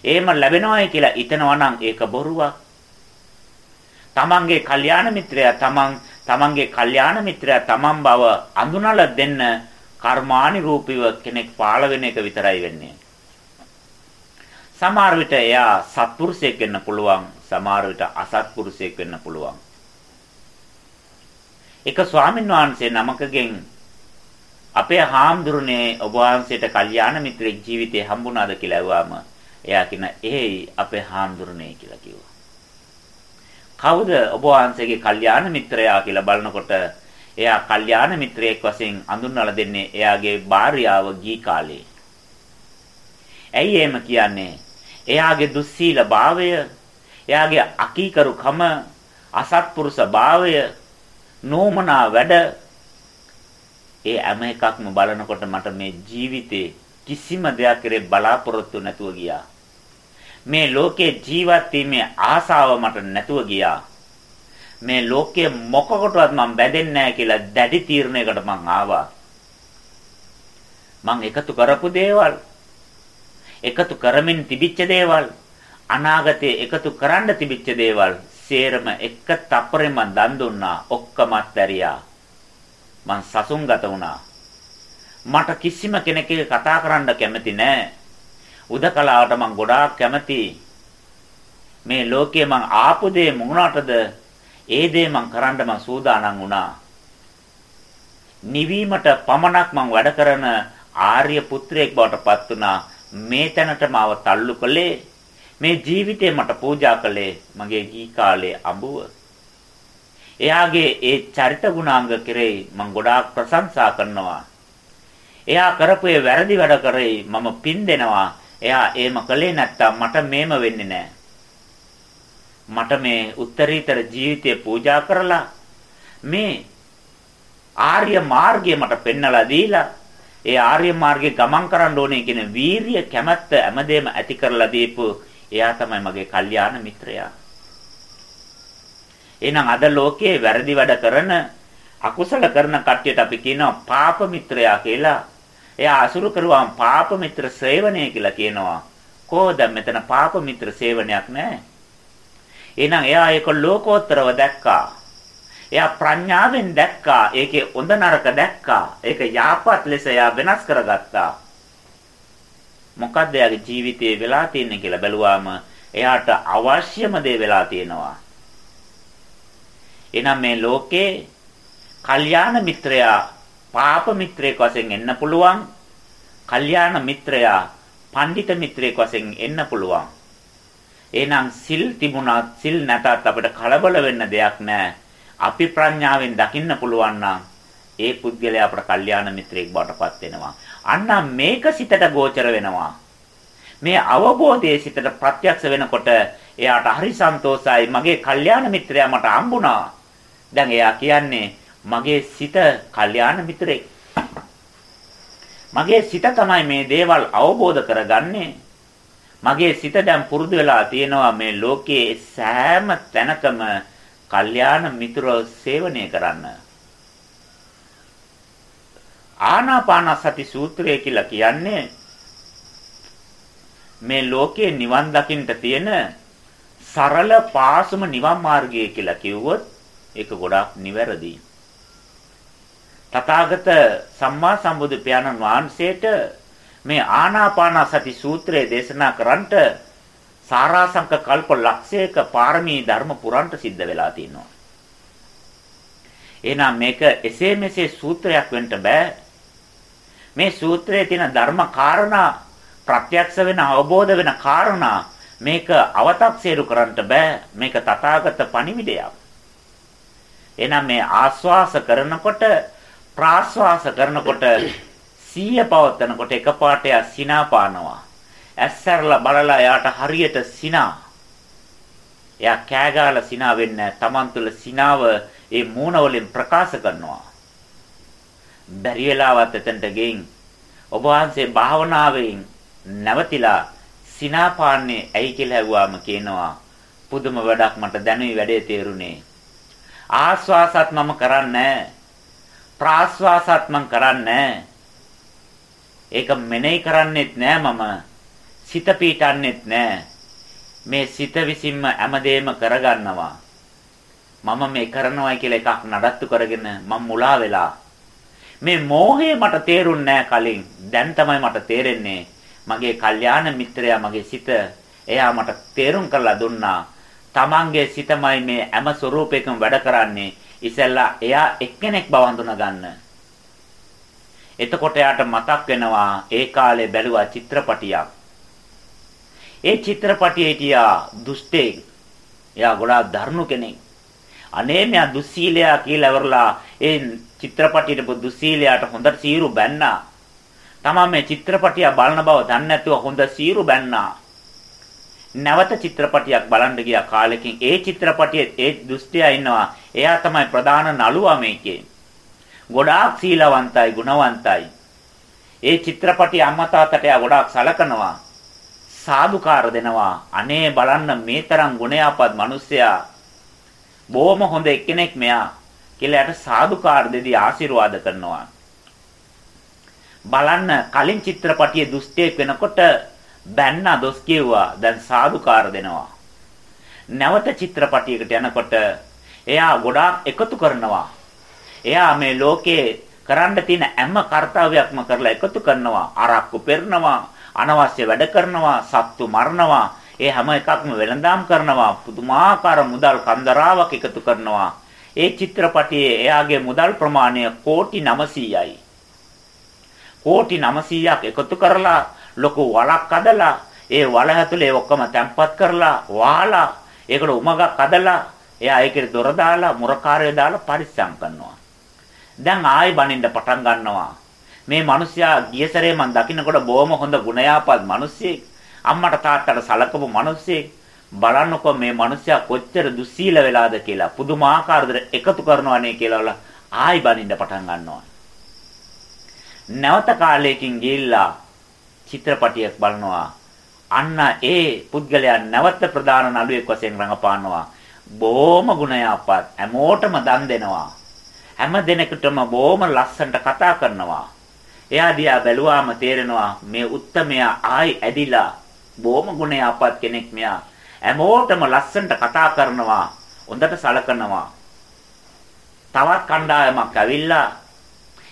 එහෙම ලැබෙනවායි කියලා හිතනවා නම් ඒක බොරුවක්. තමන්ගේ කල්යාණ මිත්‍රයා තමන් තමන්ගේ කල්යාණ මිත්‍රයා තමන් බව අඳුනලා දෙන්න කර්මානිරූපීව කෙනෙක් පාළ වෙන එක විතරයි වෙන්නේ. සමහර විට එයා සත්පුරුෂයෙක් වෙන්න පුළුවන්, සමහර විට අසත්පුරුෂයෙක් වෙන්න පුළුවන්. එක ස්වාමීන් වහන්සේ නමකගෙන් අපේ හාමුදුරනේ ඔබ වහන්සේට කල්යාණ මිත්‍රෙක් ජීවිතේ හම්බුණාද කියලා ඇහුවාම එයා කියන "එහෙයි අපේ හාමුදුරනේ" කියලා කිව්වා. කවුද ඔබ වහන්සේගේ කල්යාණ මිත්‍රයා කියලා බලනකොට එයා කල්යාණ මිත්‍රයෙක් වශයෙන් අඳුන්වලා දෙන්නේ එයාගේ භාර්යාව ගී කාලේ. ඇයි එහෙම කියන්නේ? එයාගේ දුස්සීල භාවය, එයාගේ අකීකරුකම, අසත්පුරුෂ භාවය, නෝමනා වැඩ ඒ හැම එකක්ම බලනකොට මට මේ ජීවිතේ කිසිම දෙයක් කෙරේ බලාපොරොත්තු නැතුව ගියා. මේ ලෝකේ ජීවත් වීමේ ආසාව මට නැතුව ගියා. මේ ලෝකයේ මොකකටවත් මම බැඳෙන්නේ නැහැ කියලා දැඩි තීරණයකට මං ආවා. මං එකතු කරපු දේවල් එකතු කරමින් තිබිච්ච දේවල් අනාගතයේ එකතු කරන්න තිබිච්ච දේවල් සේරම එක තප්පරෙන් මං දන් දුන්නා. ඔක්කොමත් ඇරියා මං සසුන්ගත වුණා. මට කිසිම කෙනෙක් කතා කරන්න කැමති නෑ. උදකලාවට මං ගොඩාක් කැමතියි මේ ලෝකයේ මං ආපු දේ මොනකටද ඒ දේ මං කරන්න මං සූදානම් වුණා. නිවීමට පමණක් මං වැඩ කරන ආර්ය පුත්‍රයෙක් බවට පත් වුණා. මේ තැනට මාව තල්ලු කළේ මේ ජීවිතේ මට පූජා කළේ මගේ ගී කාලේ අඹුව. එයාගේ ඒ චරිත ගුණාංග කෙරෙහි මම ගොඩාක් ප්‍රශංසා කරනවා. එයා කරපු ඒ වැරදි වැඩ කරේ මම පින් දෙනවා. එයා එහෙම කළේ නැත්තම් මට මේම වෙන්නේ නැහැ. මට මේ උත්තරීතර ජීවිතය පූජා කරලා මේ ආර්ය මාර්ගය මට පෙන්වලා දීලා ඒ ආර්ය මාර්ගේ ගමන් කරන්න ඕනේ කියන වීරිය කැමැත්ත හැමදේම ඇති කරලා දීපු එයා තමයි මගේ කල්යාණ මිත්‍රයා. එහෙනම් අද ලෝකයේ වැරදි වැඩ කරන අකුසල කරන කට්ටියට අපි කියනවා පාප මිත්‍රයා කියලා. එයා අසුරු කරුවාම පාප මිත්‍ර සේවනය කියලා කියනවා. කොහොද මෙතන පාප මිත්‍ර සේවනයක් නැහැ. එහෙනම් එයා ඒක ලෝකෝත්තරව දැක්කා. එයා ප්‍රඥාවෙන් දැක්කා. ඒකේ හොඳ නරක දැක්කා. ඒක යාපත් ලෙස එයා වෙනස් කරගත්තා. මොකද්ද එයාගේ ජීවිතේ වෙලා තියෙන්නේ කියලා බැලුවාම එයාට අවශ්‍යම දේ වෙලා තියෙනවා. එහෙනම් මේ ලෝකේ කල්යාණ මිත්‍රයා පාප මිත්‍රයෙක් වශයෙන් එන්න පුළුවන්. කල්යාණ මිත්‍රයා පඬිත මිත්‍රයෙක් වශයෙන් එන්න පුළුවන්. එහෙනම් සිල් තිබුණත් සිල් නැතත් අපිට කලබල වෙන්න දෙයක් නැහැ. අපි ප්‍රඥාවෙන් දකින්න පුළුවන් නම් ඒ පුද්ගලයා අපට කල්යාණ මිත්‍රයෙක් බවට පත් වෙනවා. අන්න මේක සිතට ගෝචර වෙනවා. මේ අවබෝධයේ සිතට ප්‍රත්‍යක්ෂ වෙනකොට එයාට හරි සන්තෝසයි මගේ කල්යාණ මිත්‍රයා මට හම්බුණා. දැන් එයා කියන්නේ මගේ සිත කල්යාණ මිත්‍රෙක්. මගේ සිත තමයි මේ දේවල් අවබෝධ කරගන්නේ. මගේ සිත දැන් පුරුදු වෙලා තියෙනවා මේ ලෝකයේ සෑම තැනකම කල්යාණ මිත්‍රව සේවනය කරන්න. ආනාපානසති සූත්‍රය කියලා කියන්නේ මේ ලෝකයේ නිවන් දකින්න තියෙන සරල පාසුම නිවන් මාර්ගය කියලා කිව්වොත් ඒක ගොඩාක් නිවැරදි. තථාගත සම්මා සම්බුදු පියාණන් වහන්සේට මේ ආනාපාන සති සූත්‍රය දේශනා කරන්නට සාරාංශක කල්ප ලක්ෂයක පාරමී ධර්ම පුරන්ට සිද්ධ වෙලා තියෙනවා. එහෙනම් මේක එසේ මෙසේ සූත්‍රයක් වෙන්න බෑ. මේ සූත්‍රයේ තියෙන ධර්ම කාරණා ප්‍රත්‍යක්ෂ වෙන අවබෝධ වෙන කාරණා මේක අව탁සේරු කරන්නට බෑ. මේක තථාගත පණිවිඩයක්. එහෙනම් මේ ආස්වාස කරනකොට ප්‍රාස්වාස කරනකොට සීය පවත්නකොට එකපාරට යා සිනා පානවා. ඇස්සරලා බලලා යාට හරියට සිනා. එයා කෑගාලා සිනා වෙන්නේ තමන් තුළ සිනාව ඒ මූණ වලින් ප්‍රකාශ කරනවා. බැරි වෙලාවත් එතනට ගෙයින් ඔබ වහන්සේ භාවනාවෙන් නැවතිලා සිනා පාන්නේ ඇයි කියලා ඇහුවාම කියනවා පුදුම වැඩක් මට දැනුයි වැඩේ තේරුනේ. ආස්වාසත් මම කරන්නේ ප්‍රාස්වාසත් මම කරන්නේ ඒක මෙනෙහි කරන්නෙත් නෑ මම. සිත පීටන්නෙත් නෑ. මේ සිත විසින්ම හැමදේම කරගන්නවා. මම මේ කරනවායි කියලා එකක් නඩත්තු කරගෙන මම මුලා වෙලා. මේ මෝහය මට තේරුන්නේ කලින්. දැන් තමයි මට තේරෙන්නේ. මගේ කල්යාණ මිත්‍රයා මගේ සිත එයා මට තේරුම් කරලා දුන්නා. Tamange සිතමයි මේ හැම ස්වરૂපයකම වැඩ කරන්නේ. ඉතින්ලා එයා එක්කෙනෙක් බව හඳුනා ගන්න. එතකොට යාට මතක් වෙනවා ඒ කාලේ බැලුවා චිත්‍රපටියක්. ඒ චිත්‍රපටියේ හිටියා දුෂ්ටෙක්. එයා ගොඩාක් දරුණු කෙනෙක්. අනේ මෙයා දුස්සීලයා කියලා ඉවරලා ඒ චිත්‍රපටියේ දුස්සීලයාට හොඳට සීරු බැන්නා. තමා මේ චිත්‍රපටිය බලන බව දන්නේ නැතුව හොඳ සීරු බැන්නා. නැවත චිත්‍රපටියක් බලන්න ගියා කාලෙකින් ඒ චිත්‍රපටියේ ඒ දුෂ්ටයා ඉන්නවා. එයා තමයි ප්‍රධාන නළුවා මේකේ. ගොඩාක් සීලවන්තයි ගුණවන්තයි. ඒ චිත්‍රපටි අම්මා තාත්තට එයා ගොඩාක් සලකනවා. සාදුකාර දෙනවා. අනේ බලන්න මේ තරම් ගුණයාපත් මිනිස්සයා බොහොම හොඳ එක්කෙනෙක් මෙයා කියලා යට සාදුකාර දෙදී ආශිර්වාද කරනවා. බලන්න කලින් චිත්‍රපටියේ දුෂ්ටයෙක් වෙනකොට බැන්න දොස් කිව්වා දැන් සාදුකාර දෙනවා. නැවත චිත්‍රපටියකට යනකොට එයා ගොඩාක් එකතු කරනවා. එයා මේ ලෝකේ කරන්න තියෙන හැම කාර්යයක්ම කරලා එකතු කරනවා අරක්කු පෙරනවා අනවශ්‍ය වැඩ කරනවා සත්තු මරනවා ඒ හැම එකක්ම වෙළඳාම් කරනවා පුදුමාකාර මුදල් කන්දරාවක් එකතු කරනවා ඒ චිත්‍රපටියේ එයාගේ මුදල් ප්‍රමාණය කෝටි 900යි කෝටි 900ක් එකතු කරලා ලොකු වලක් අදලා ඒ වල ඇතුලේ ඔක්කොම තැම්පත් කරලා වහලා ඒකට උමගක් අදලා එයා ඒකේ දොර දාලා මුරකාරය දාලා පරිස්සම් කරනවා දැන් ආයෙ බනින්න පටන් ගන්නවා. මේ මිනිස්සයා ගියසරේ මම දකින්නකොට බොහොම හොඳ ගුණයාපත් මිනිස්සෙක්. අම්මට තාත්තට සලකපු මිනිස්සෙක්. බලන්නකො මේ මිනිස්සයා කොච්චර දුස්සීල වෙලාද කියලා පුදුමාකාර විදිහට එකතු කරනවානේ කියලා ආයෙ බනින්න පටන් ගන්නවා. නැවත කාලයකින් ගිහිල්ලා චිත්‍රපටියක් බලනවා. අන්න ඒ පුද්ගලයා නැවත ප්‍රධාන නළුවෙක් වශයෙන් රඟපානවා. බොහොම ගුණයාපත් හැමෝටම දන් දෙනවා. හැම දිනෙකටම බොහොම ලස්සනට කතා කරනවා. එයා දිහා බැලුවාම තේරෙනවා මේ උත්තමයා ආයි ඇදිලා බොහොම ගුණයාපත් කෙනෙක් මෙයා. හැමෝටම ලස්සනට කතා කරනවා. හොඳට සලකනවා. තවත් කණ්ඩායමක් ඇවිල්ලා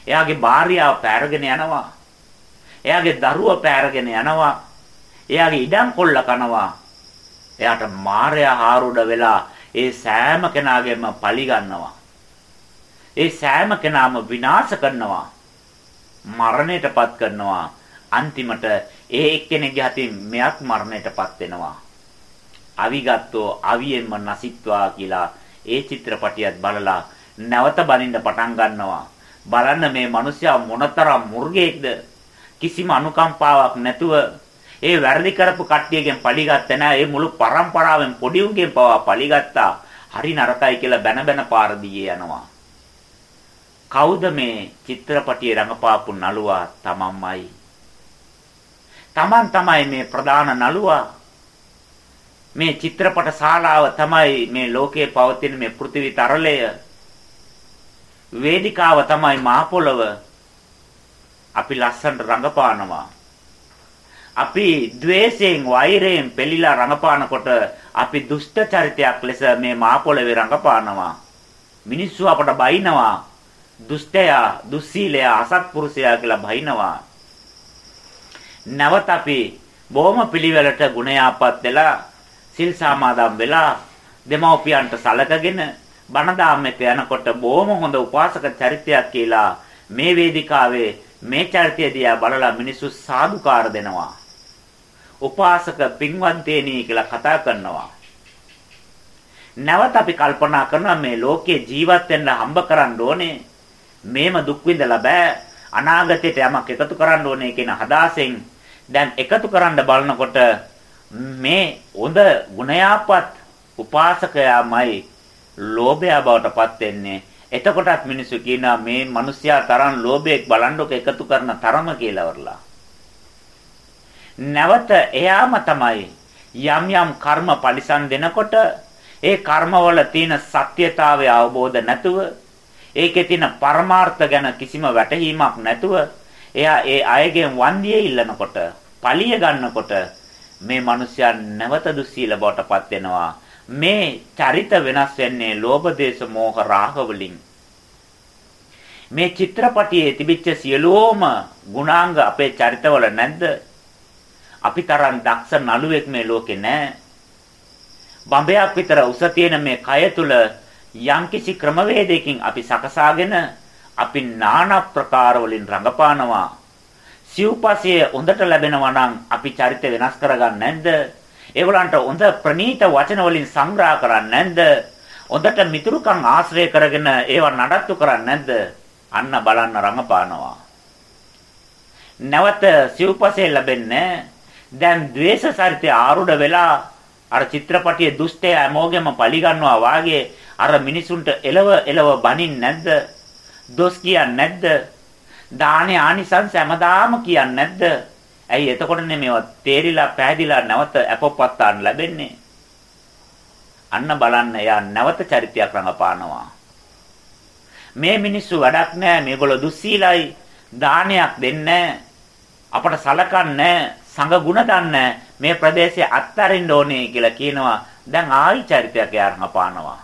එයාගේ භාර්යාව පෑරගෙන යනවා. එයාගේ දරුවා පෑරගෙන යනවා. එයාගේ ඉඩම් කොල්ල කනවා. එයාට මායя හාරුඩ වෙලා ඒ සෑම කෙනාගේම පලි ගන්නවා. ඒ සෑම කෙනාම විනාශ කරනවා. මරණයටපත් කරනවා. අන්තිමට ඒ එක්කෙනෙක්ගේ අතින් මෙයක් මරණයටපත් වෙනවා. අවිගත්ෝ අවියෙන්ම නසිත්වා කියලා ඒ චිත්‍රපටියත් බලලා නැවත බනින්න පටන් ගන්නවා. බලන්න මේ මිනිසයා මොනතරම් මුර්ගෙක්ද කිසිම අනුකම්පාවක් නැතුව ඒ වැරදි කරපු කට්ටියගෙන් පලිගත්තේ නැහැ. ඒ මුළු පරම්පරාවෙන් පොඩි උන්ගෙන් පවා පලිගත්තා. හරි නරකයි කියලා බැන බැන පාර දිගේ යනවා. කවුද මේ චිත්‍රපටියේ රඟපාපු නළුවා තමන්මයි. තමන් තමයි මේ ප්‍රධාන නළුවා. මේ චිත්‍රපට ශාලාව තමයි මේ ලෝකයේ පවතින මේ පෘථිවි තරලය. වේදිකාව තමයි මහ පොළව. අපි ලස්සනට රඟපානවා. අපි द्वේෂයෙන් වෛරයෙන් පෙළීලා රඟපානකොට අපි දුෂ්ට චරිතයක් ලෙස මේ මහ පොළවේ රඟපානවා. මිනිස්සු අපට බයිනවා දුෂ්ටයා, දුස්සීලයා, අසත්පුරුෂයා කියලා බහිනවා. නැවත අපි බොහොම පිළිවෙලට ගුණයාපත් වෙලා සිල් සමාදන් වෙලා දෙමව්පියන්ට සලකගෙන බණ දාම්මෙත යනකොට බොහොම හොඳ උපාසක චරිතයක් කියලා මේ වේදිකාවේ මේ චරිතය දිහා බලලා මිනිස්සු සාදුකාර දෙනවා. උපාසක පින්වන්තේනි කියලා කතා කරනවා. නැවත අපි කල්පනා කරනවා මේ ලෝකේ ජීවත් වෙන්න හම්බ කරන්න ඕනේ. මේම දුක් විඳලා බෑ. අනාගතයට යමක් එකතු කරන්න ඕනේ කියන අදහසෙන් දැන් එකතු කරන්න බලනකොට මේ හොඳ ගුණයාපත් උපාසකයාමයි ලෝභය බවට පත් වෙන්නේ. එතකොටත් මිනිස්සු කියනවා මේ මිනිස්යා තරම් ලෝභයක් බලන්නක එකතු කරන තරම කියලා වරලා. නැවත එයාම තමයි යම් යම් කර්ම පරිසම් දෙනකොට ඒ කර්මවල තියෙන සත්‍යතාවය අවබෝධ නැතුව ඒකේ තියෙන පරමාර්ථ ගැන කිසිම වැටහීමක් නැතුව එයා ඒ අයගෙන් වන්දියේ ඉල්ලනකොට පලිය ගන්නකොට මේ මිනිස්යා නැවත දුස්සීල බවටපත් වෙනවා. මේ චරිත වෙනස් වෙන්නේ ලෝභ දේශ මොහ රාග වලින්. මේ චිත්‍රපටියේ තිබිච්ච සියලුම ගුණාංග අපේ චරිතවල නැද්ද? අපි තරම් දක්ෂ නළුවෙක් මේ ලෝකේ නැහැ බඹයක් විතර උස තියෙන මේ කය තුල යම්කිසි ක්‍රමවේදයකින් අපි සකසාගෙන අපි নানা ප්‍රකාර වලින් රඟපානවා. සිව්පසයේ හොඳට ලැබෙනවා නම් අපි චරිත වෙනස් කරගන්නේ නැද්ද ඒගොල්ලන්ට හොඳ ප්‍රනීත වචන වලින් සංග්‍රහ කරන්නේ නැද්ද? හොඳට මිතුරුකම් ආශ්‍රය කරගෙන ඒව නඩත්තු කරන්නේ නැද්ද? අන්න බලන්න රඟපානවා. නැවත සිව්පසේ ලැබෙන්නේ දැන් ද්වේෂ සරිතය ආරුඩ වෙලා අර චිත්‍රපටියේ දුෂ්ටය හැමෝගෙම පලි ගන්නවා වාගේ අර මිනිසුන්ට එලව එලව බනින් නැද්ද? දොස් කියන්නේ නැද්ද? දානේ ආනිසංස හැමදාම කියන්නේ නැද්ද? ඇයි? එතකොටනේ මේවා තේරිලා පෑදිලා නැවත අපොප්පත්තාන් ලැබෙන්නේ? අන්න බලන්න එයා නැවත චරිතයක් රඟපානවා. මේ මිනිස්සු වැඩක් නැහැ මේගොල්ලෝ දුස්සීලයි. දානයක් දෙන්නේ අපට සලකන්නේ සංඝ ගුණ දන්නේ මේ ප්‍රදේශයේ අත්තරින්න ඕනේ කියලා කියනවා. දැන් ආයි චරිතයක් එයා රඟපානවා.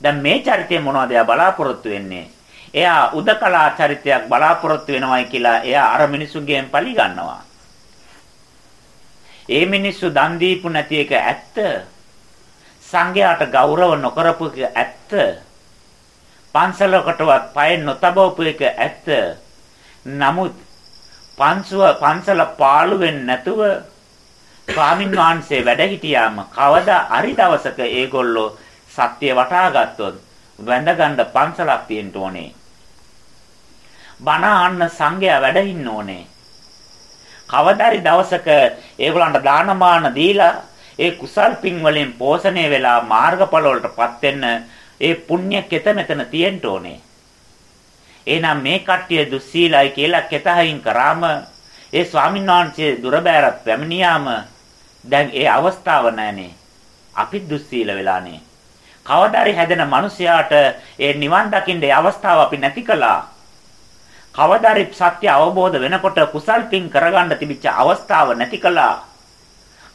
දැන් මේ චරිතය මොනවද එයා බලාපොරොත්තු වෙන්නේ? එයා උදකලා චරිතයක් බලාපොරොත්තු වෙනවයි කියලා එයා අර මිනිසුන්ගෙන් පලි ගන්නවා ඒ මිනිස්සු දන් දීපු නැති එක ඇත්ත. සංඝයාට ගෞරව නොකරපු එක ඇත්ත. පන්සලකටවත් පය නොතබවපු එක ඇත්ත. නමුත් පන්සුව පන්සල පාළු වෙන්නේ නැතුව ස්වාමින් වහන්සේ වැඩ හිටියාම කවදා හරි දවසක ඒගොල්ලෝ සත්‍ය වටහා ගත්තොත් වැඳගන්න පන්සලක් තියෙන්න ඕනේ. බණ අහන්න සංඝයා වැඩ ඉන්න ඕනේ. කවදාරි දවසක ඒගොල්ලන්ට දානමාන දීලා ඒ කුසල් පින් වලින් පෝෂණය වෙලා මාර්ගඵල වලටපත් වෙන්න ඒ පුණ්‍ය කෙත මෙතන තියෙන්න ඕනේ. එහෙනම් මේ කට්ටිය දුස්සීලයි කියලා කෙතහින් කරාම ඒ ස්වාමීන් වහන්සේ දුර බෑරත් පැමිණියාම දැන් ඒ අවස්ථාව නැහනේ. අපි දුස්සීල වෙලානේ. කවදාරි හැදෙන මිනිසයාට ඒ නිවන් දකින්න ඒ අවස්ථාව අපි නැති කළා. කවදාරි සත්‍ය අවබෝධ වෙනකොට කුසල් පින් කරගන්න තිබිච්ච අවස්ථාව නැති කළා.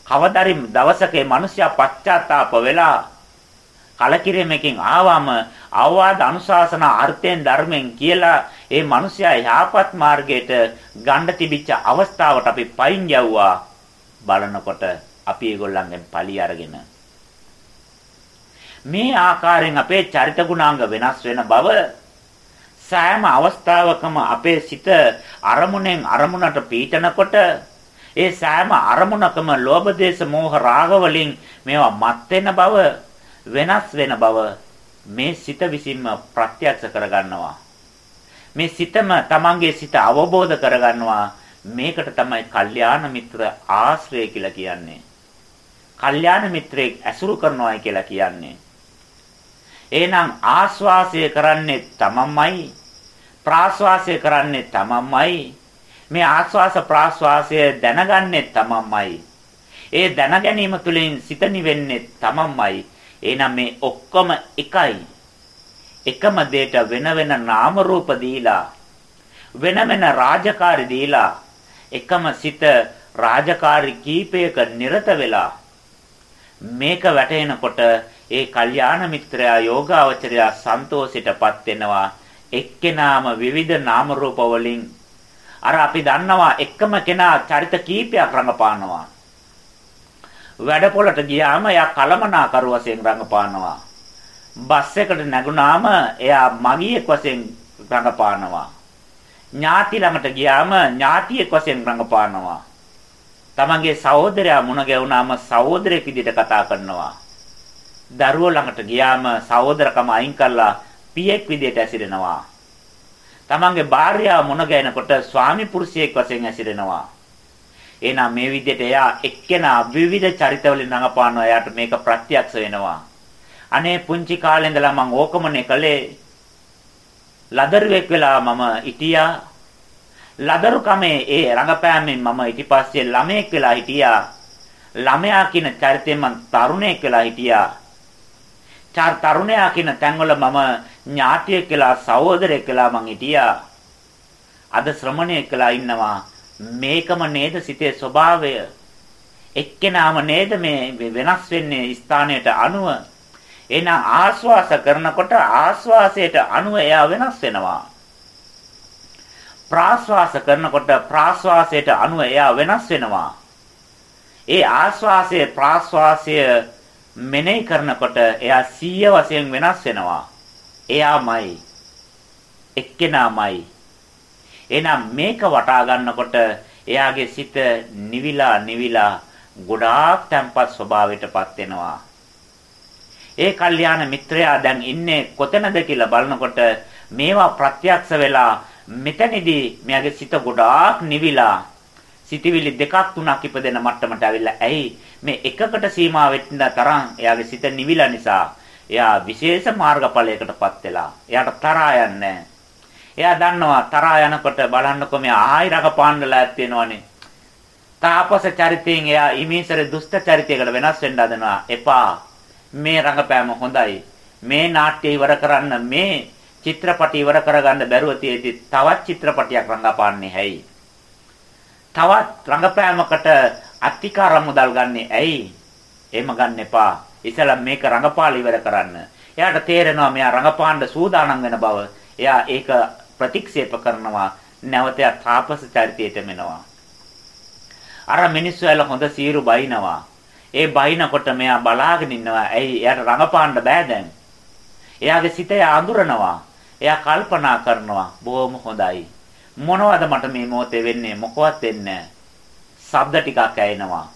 කවදාරි දවසකේ මිනිසයා පශ්චාත්තාප වෙලා කලකිරීමකින් ආවම අවවාද අනුශාසන අර්ථයෙන් ධර්මයෙන් කියලා ඒ මිනිසයා යහපත් මාර්ගයට ගන්න තිබිච්ච අවස්ථාවට අපි පයින් යවුවා බලනකොට අපි ඒගොල්ලන්ගෙන් පලි අරගෙන මේ ආකාරයෙන් අපේ චරිත ගුණාංග වෙනස් වෙන බව සෑම අවස්ථාවකම අපේ සිත අරමුණෙන් අරමුණට පීඩනකොට ඒ සෑම අරමුණකම ලෝභ දේශ මොහ රාග වලින් මේවා මත් වෙන බව වෙනස් වෙන බව මේ සිත විසින්ම ප්‍රත්‍යක්ෂ කරගන්නවා. මේ සිතම තමන්ගේ සිත අවබෝධ කරගන්නවා. මේකට තමයි කල්යාණ මිත්‍ර ආශ්‍රය කියලා කියන්නේ. කල්යාණ මිත්‍රයෙක් ඇසුරු කරනවායි කියලා කියන්නේ. එහෙනම් ආස්වාසය කරන්නේ තමන්මයි ප්‍රාශ්වාසය කරන්නේ තමන්මයි. මේ ආශ්වාස ප්‍රාශ්වාසය දැනගන්නේ තමන්මයි. ඒ දැන ගැනීම තුළින් සිත නිවෙන්නේ තමන්මයි. එහෙනම් මේ ඔක්කොම එකයි. එකම දෙයට වෙන වෙන නාම රූප දීලා වෙන වෙන රාජකාරි දීලා එකම සිත රාජකාරි කීපයක නිරත වෙලා මේක වැටෙනකොට ඒ කල්යාණ මිත්‍රයා යෝගාවචරයා සන්තෝෂයටපත් වෙනවා එක්කෙනාම විවිධ නාම රූප වලින් අර අපි දන්නවා එකම කෙනා චරිත කීපයක් රඟපානවා. වැඩපොළට ගියාම එයා කලමනාකරු වශයෙන් රඟපානවා. බස් එකට නැගුණාම එයා මගියෙක් වශයෙන් රඟපානවා. ඥාති ළඟට ගියාම ඥාතියෙක් වශයෙන් රඟපානවා. තමන්ගේ සහෝදරයා මුණ ගැහුණාම සහෝදරයෙක් විදිහට කතා කරනවා. දරුවෝ ළඟට ගියාම සහෝදරකම අයින් කරලා පියෙක් විදිහට ඇසිරෙනවා. තමන්ගේ භාර්යාව මුණ ගැහෙනකොට ස්වාමි පුරුෂයෙක් වශයෙන් ඇසිරෙනවා. එහෙනම් මේ විදිහට එයා එක්කෙනා විවිධ චරිතවලින් රඟපානවා. එයාට මේක ප්‍රත්‍යක්ෂ වෙනවා. අනේ පුංචි කාලේ ඉඳලා මම ඕකමනේ කළේ. ලදරුවෙක් වෙලා මම හිටියා. ලදරු කමේ ඒ රඟපෑමෙන් මම ඊට පස්සේ ළමයෙක් වෙලා හිටියා. ළමයා කියන චරිතයෙන් මම තරුණයෙක් වෙලා හිටියා. චාර තරුණයා කියන තැන්වල මම ඥාතියෙක් කියලා සහෝදරයෙක් කියලා මං හිටියා. අද ශ්‍රමණයෙක් කියලා ඉන්නවා. මේකම නේද සිතේ ස්වභාවය. එක්කෙනාම නේද මේ වෙනස් වෙන්නේ ස්ථානයට අනුව. එහෙනම් ආස්වාස කරනකොට ආස්වාසයට අනුව එයා වෙනස් වෙනවා. ප්‍රාස්වාස කරනකොට ප්‍රාස්වාසයට අනුව එයා වෙනස් වෙනවා. ඒ ආස්වාසය ප්‍රාස්වාසය මෙනෙහි කරනකොට එයා සීය වශයෙන් වෙනස් වෙනවා. එයාමයි. එක්කෙනාමයි. එහෙනම් මේක වටා ගන්නකොට එයාගේ සිත නිවිලා නිවිලා ගොඩාක් තැම්පත් ස්වභාවයටපත් වෙනවා. ඒ කල්යාණ මිත්‍රයා දැන් ඉන්නේ කොතනද කියලා බලනකොට මේවා ප්‍රත්‍යක්ෂ වෙලා මෙතනදී මෙයාගේ සිත ගොඩාක් නිවිලා සිතවිලි දෙකක් තුනක් ඉපදෙන මට්ටමට ඇවිල්ලා ඇයි? මේ එකකට සීමා වෙන්න තරම් එයාගේ සිත නිවිලා නිසා එයා විශේෂ මාර්ගඵලයකටපත් වෙලා එයාට තරහා යන්නේ එයා දන්නවා තරහා යනකොට බලන්නකො මේ ආයි රඟපාන්නලා ඇත් වෙනවනේ. තාපස චරිතයෙන් එයා ඉමේසර දුෂ්ට චරිතයකට වෙනස් වෙන්න හදනවා. එපා. මේ රඟපෑම හොඳයි. මේ නාට්‍ය ඉවර කරන්න මේ චිත්‍රපටි ඉවර කරගන්න බැරුව තියෙද්දි තවත් චිත්‍රපටියක් රඟපාන්නේ හැයි තවත් රඟපෑමකට අත්තිකාර මුදල් ගන්නෙ ඇයි? එහෙම ගන්න එපා. ඉතලා මේක රඟපාල ඉවර කරන්න. එයාට තේරෙනවා මෙයා රඟපාන්න සූදානම් වෙන බව. එයා ඒක ප්‍රතික්ෂේප කරනවා. නැවත තාපස චරිතයට මෙනවා. අර මිනිස්සු ඇල හොඳ සීරු බයිනවා. ඒ බයිනකොට මෙයා බලාගෙන ඉන්නවා. ඇයි එයාට රඟපාන්න බෑ දැන්. එයාගේ සිත අඳුරනවා. එයා කල්පනා කරනවා බොහොම හොඳයි. මොනවද මට මේ මොහොතේ වෙන්නේ මොකවත් වෙන්නේ නැහැ. ශබ්ද ටිකක් ඇහෙනවා.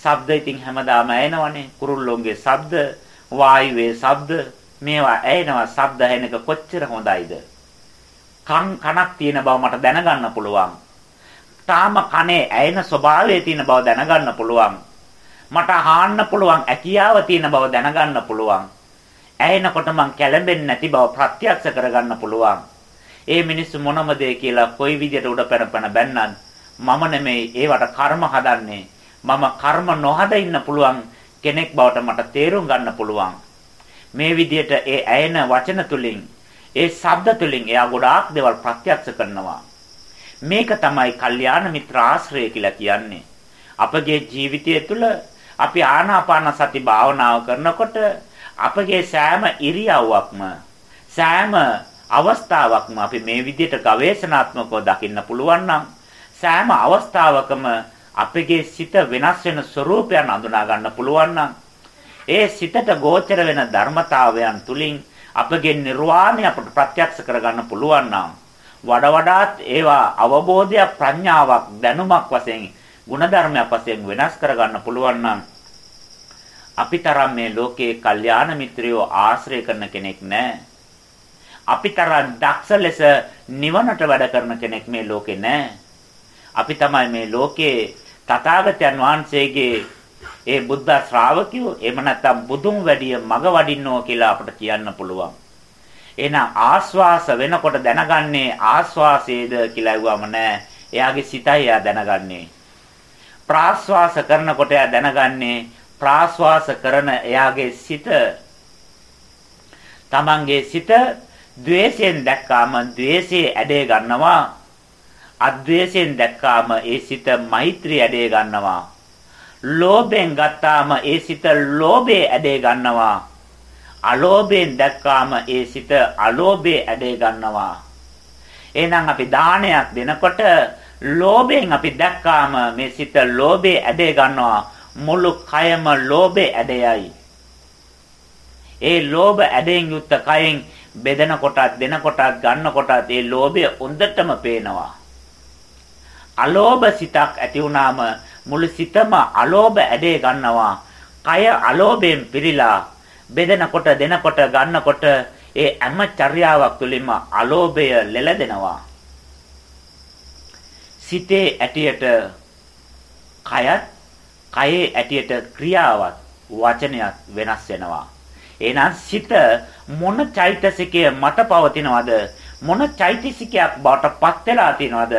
ශබ්ද ඉතින් හැමදාම ඇහෙනවනේ. කුරුල්ලොන්ගේ ශබ්ද, වායුවේ ශබ්ද මේවා ඇහෙනවා. ශබ්ද ඇහෙන එක කොච්චර හොඳයිද? කන් කනක් තියෙන බව මට දැනගන්න පුළුවන්. තාම කනේ ඇයෙන ස්වභාවය තියෙන බව දැනගන්න පුළුවන්. මට අහන්න පුළුවන් ඇකියාව තියෙන බව දැනගන්න පුළුවන්. ඇයෙනකොට මං කැළඹෙන්නේ නැති බව ප්‍රත්‍යක්ෂ කරගන්න පුළුවන්. ඒ මිනිස්සු මොනම දේ කියලා කොයි විදියට උඩ පැන පැන බැන්නත් මම නෙමෙයි ඒවට කර්ම හදන්නේ. මම කර්ම නොහද ඉන්න පුළුවන් කෙනෙක් බවට මට තේරුම් ගන්න පුළුවන්. මේ විදිහට ඒ ඇයෙන වචන තුලින් ඒ ශබ්ද තුලින් එයා ගොඩාක් දේවල් ප්‍රත්‍යක්ෂ කරනවා. මේක තමයි කල්යාණ මිත්‍ර ආශ්‍රය කියලා කියන්නේ. අපගේ ජීවිතය තුළ අපි ආනාපාන සති භාවනාව කරනකොට අපගේ සෑම ඉරියව්වක්ම සෑම අවස්ථාවක්ම අපි මේ විදිහට ගවේෂණාත්මකව දකින්න පුළුවන් නම් සෑම අවස්ථාවකම අපගේ සිත වෙනස් වෙන ස්වરૂපයන් අඳුනා ගන්න පුළුවන් නම් ඒ සිතට ගෝචර වෙන ධර්මතාවයන් තුලින් අපගේ නිර්වාණය අපට ප්‍රත්‍යක්ෂ කරගන්න පුළුවන් නම් වඩා වඩාත් ඒවා අවබෝධය ප්‍රඥාවක් දැනුමක් වශයෙන් ಗುಣධර්මයක් වශයෙන් වෙනස් කරගන්න පුළුවන් නම් අපිතරම් මේ ලෝකයේ කල්යාණ මිත්‍රයෝ ආශ්‍රය කරන කෙනෙක් නැහැ අපි තරම් දක්ෂ ලෙස නිවනට වැඩ කරන කෙනෙක් මේ ලෝකේ නැහැ. අපි තමයි මේ ලෝකයේ තථාගතයන් වහන්සේගේ ඒ බුද්ධ ශ්‍රාවකයෝ එහෙම නැත්නම් බුදුන් වැඩිය මග වඩින්නෝ කියලා අපිට කියන්න පුළුවන්. එහෙනම් ආස්වාස වෙනකොට දැනගන්නේ ආස්වාසයේද කියලා ඇහුවම නෑ. එයාගේ සිතයි එයා දැනගන්නේ. ප්‍රාස්වාස කරනකොට එයා දැනගන්නේ ප්‍රාස්වාස කරන එයාගේ සිත තමන්ගේ සිත ද්වේෂයෙන් දැක්කාම ද්වේෂයේ ඇඩේ ගන්නවා. අද්වේෂයෙන් දැක්කාම ඒ සිත මෛත්‍රී ඇඩේ ගන්නවා. ලෝභයෙන් ගත්තාම ඒ සිත ලෝභයේ ඇඩේ ගන්නවා. අලෝභයෙන් දැක්කාම ඒ සිත අලෝභයේ ඇඩේ ගන්නවා. එහෙනම් අපි දානයක් දෙනකොට ලෝභයෙන් අපි දැක්කාම මේ සිත ලෝභයේ ඇදේ ගන්නවා මුළු කයම ලෝභයේ ඇදයයි ඒ ලෝභ ඇදෙන් යුක්ත කයෙන් බෙදෙන කොටත් දෙන කොටත් ගන්න කොටත් ඒ ලෝභය හොඳටම පේනවා. අලෝභ සිතක් ඇති වුනාම මුළු සිතම අලෝභ ඇදේ ගන්නවා. කය අලෝභයෙන් පිරීලා බෙදෙනකොට දෙනකොට ගන්නකොට ඒ හැම චර්යාවක් තුළින්ම අලෝභය ලෙලදෙනවා. සිතේ ඇටියට කයත් කයේ ඇටියට ක්‍රියාවත් වචනයත් වෙනස් වෙනවා. එහෙනම් සිත මොන චෛතසිකය මත පවතිනවද? මොන චෛතසිකයක් බවට පත් වෙලා තිනවද?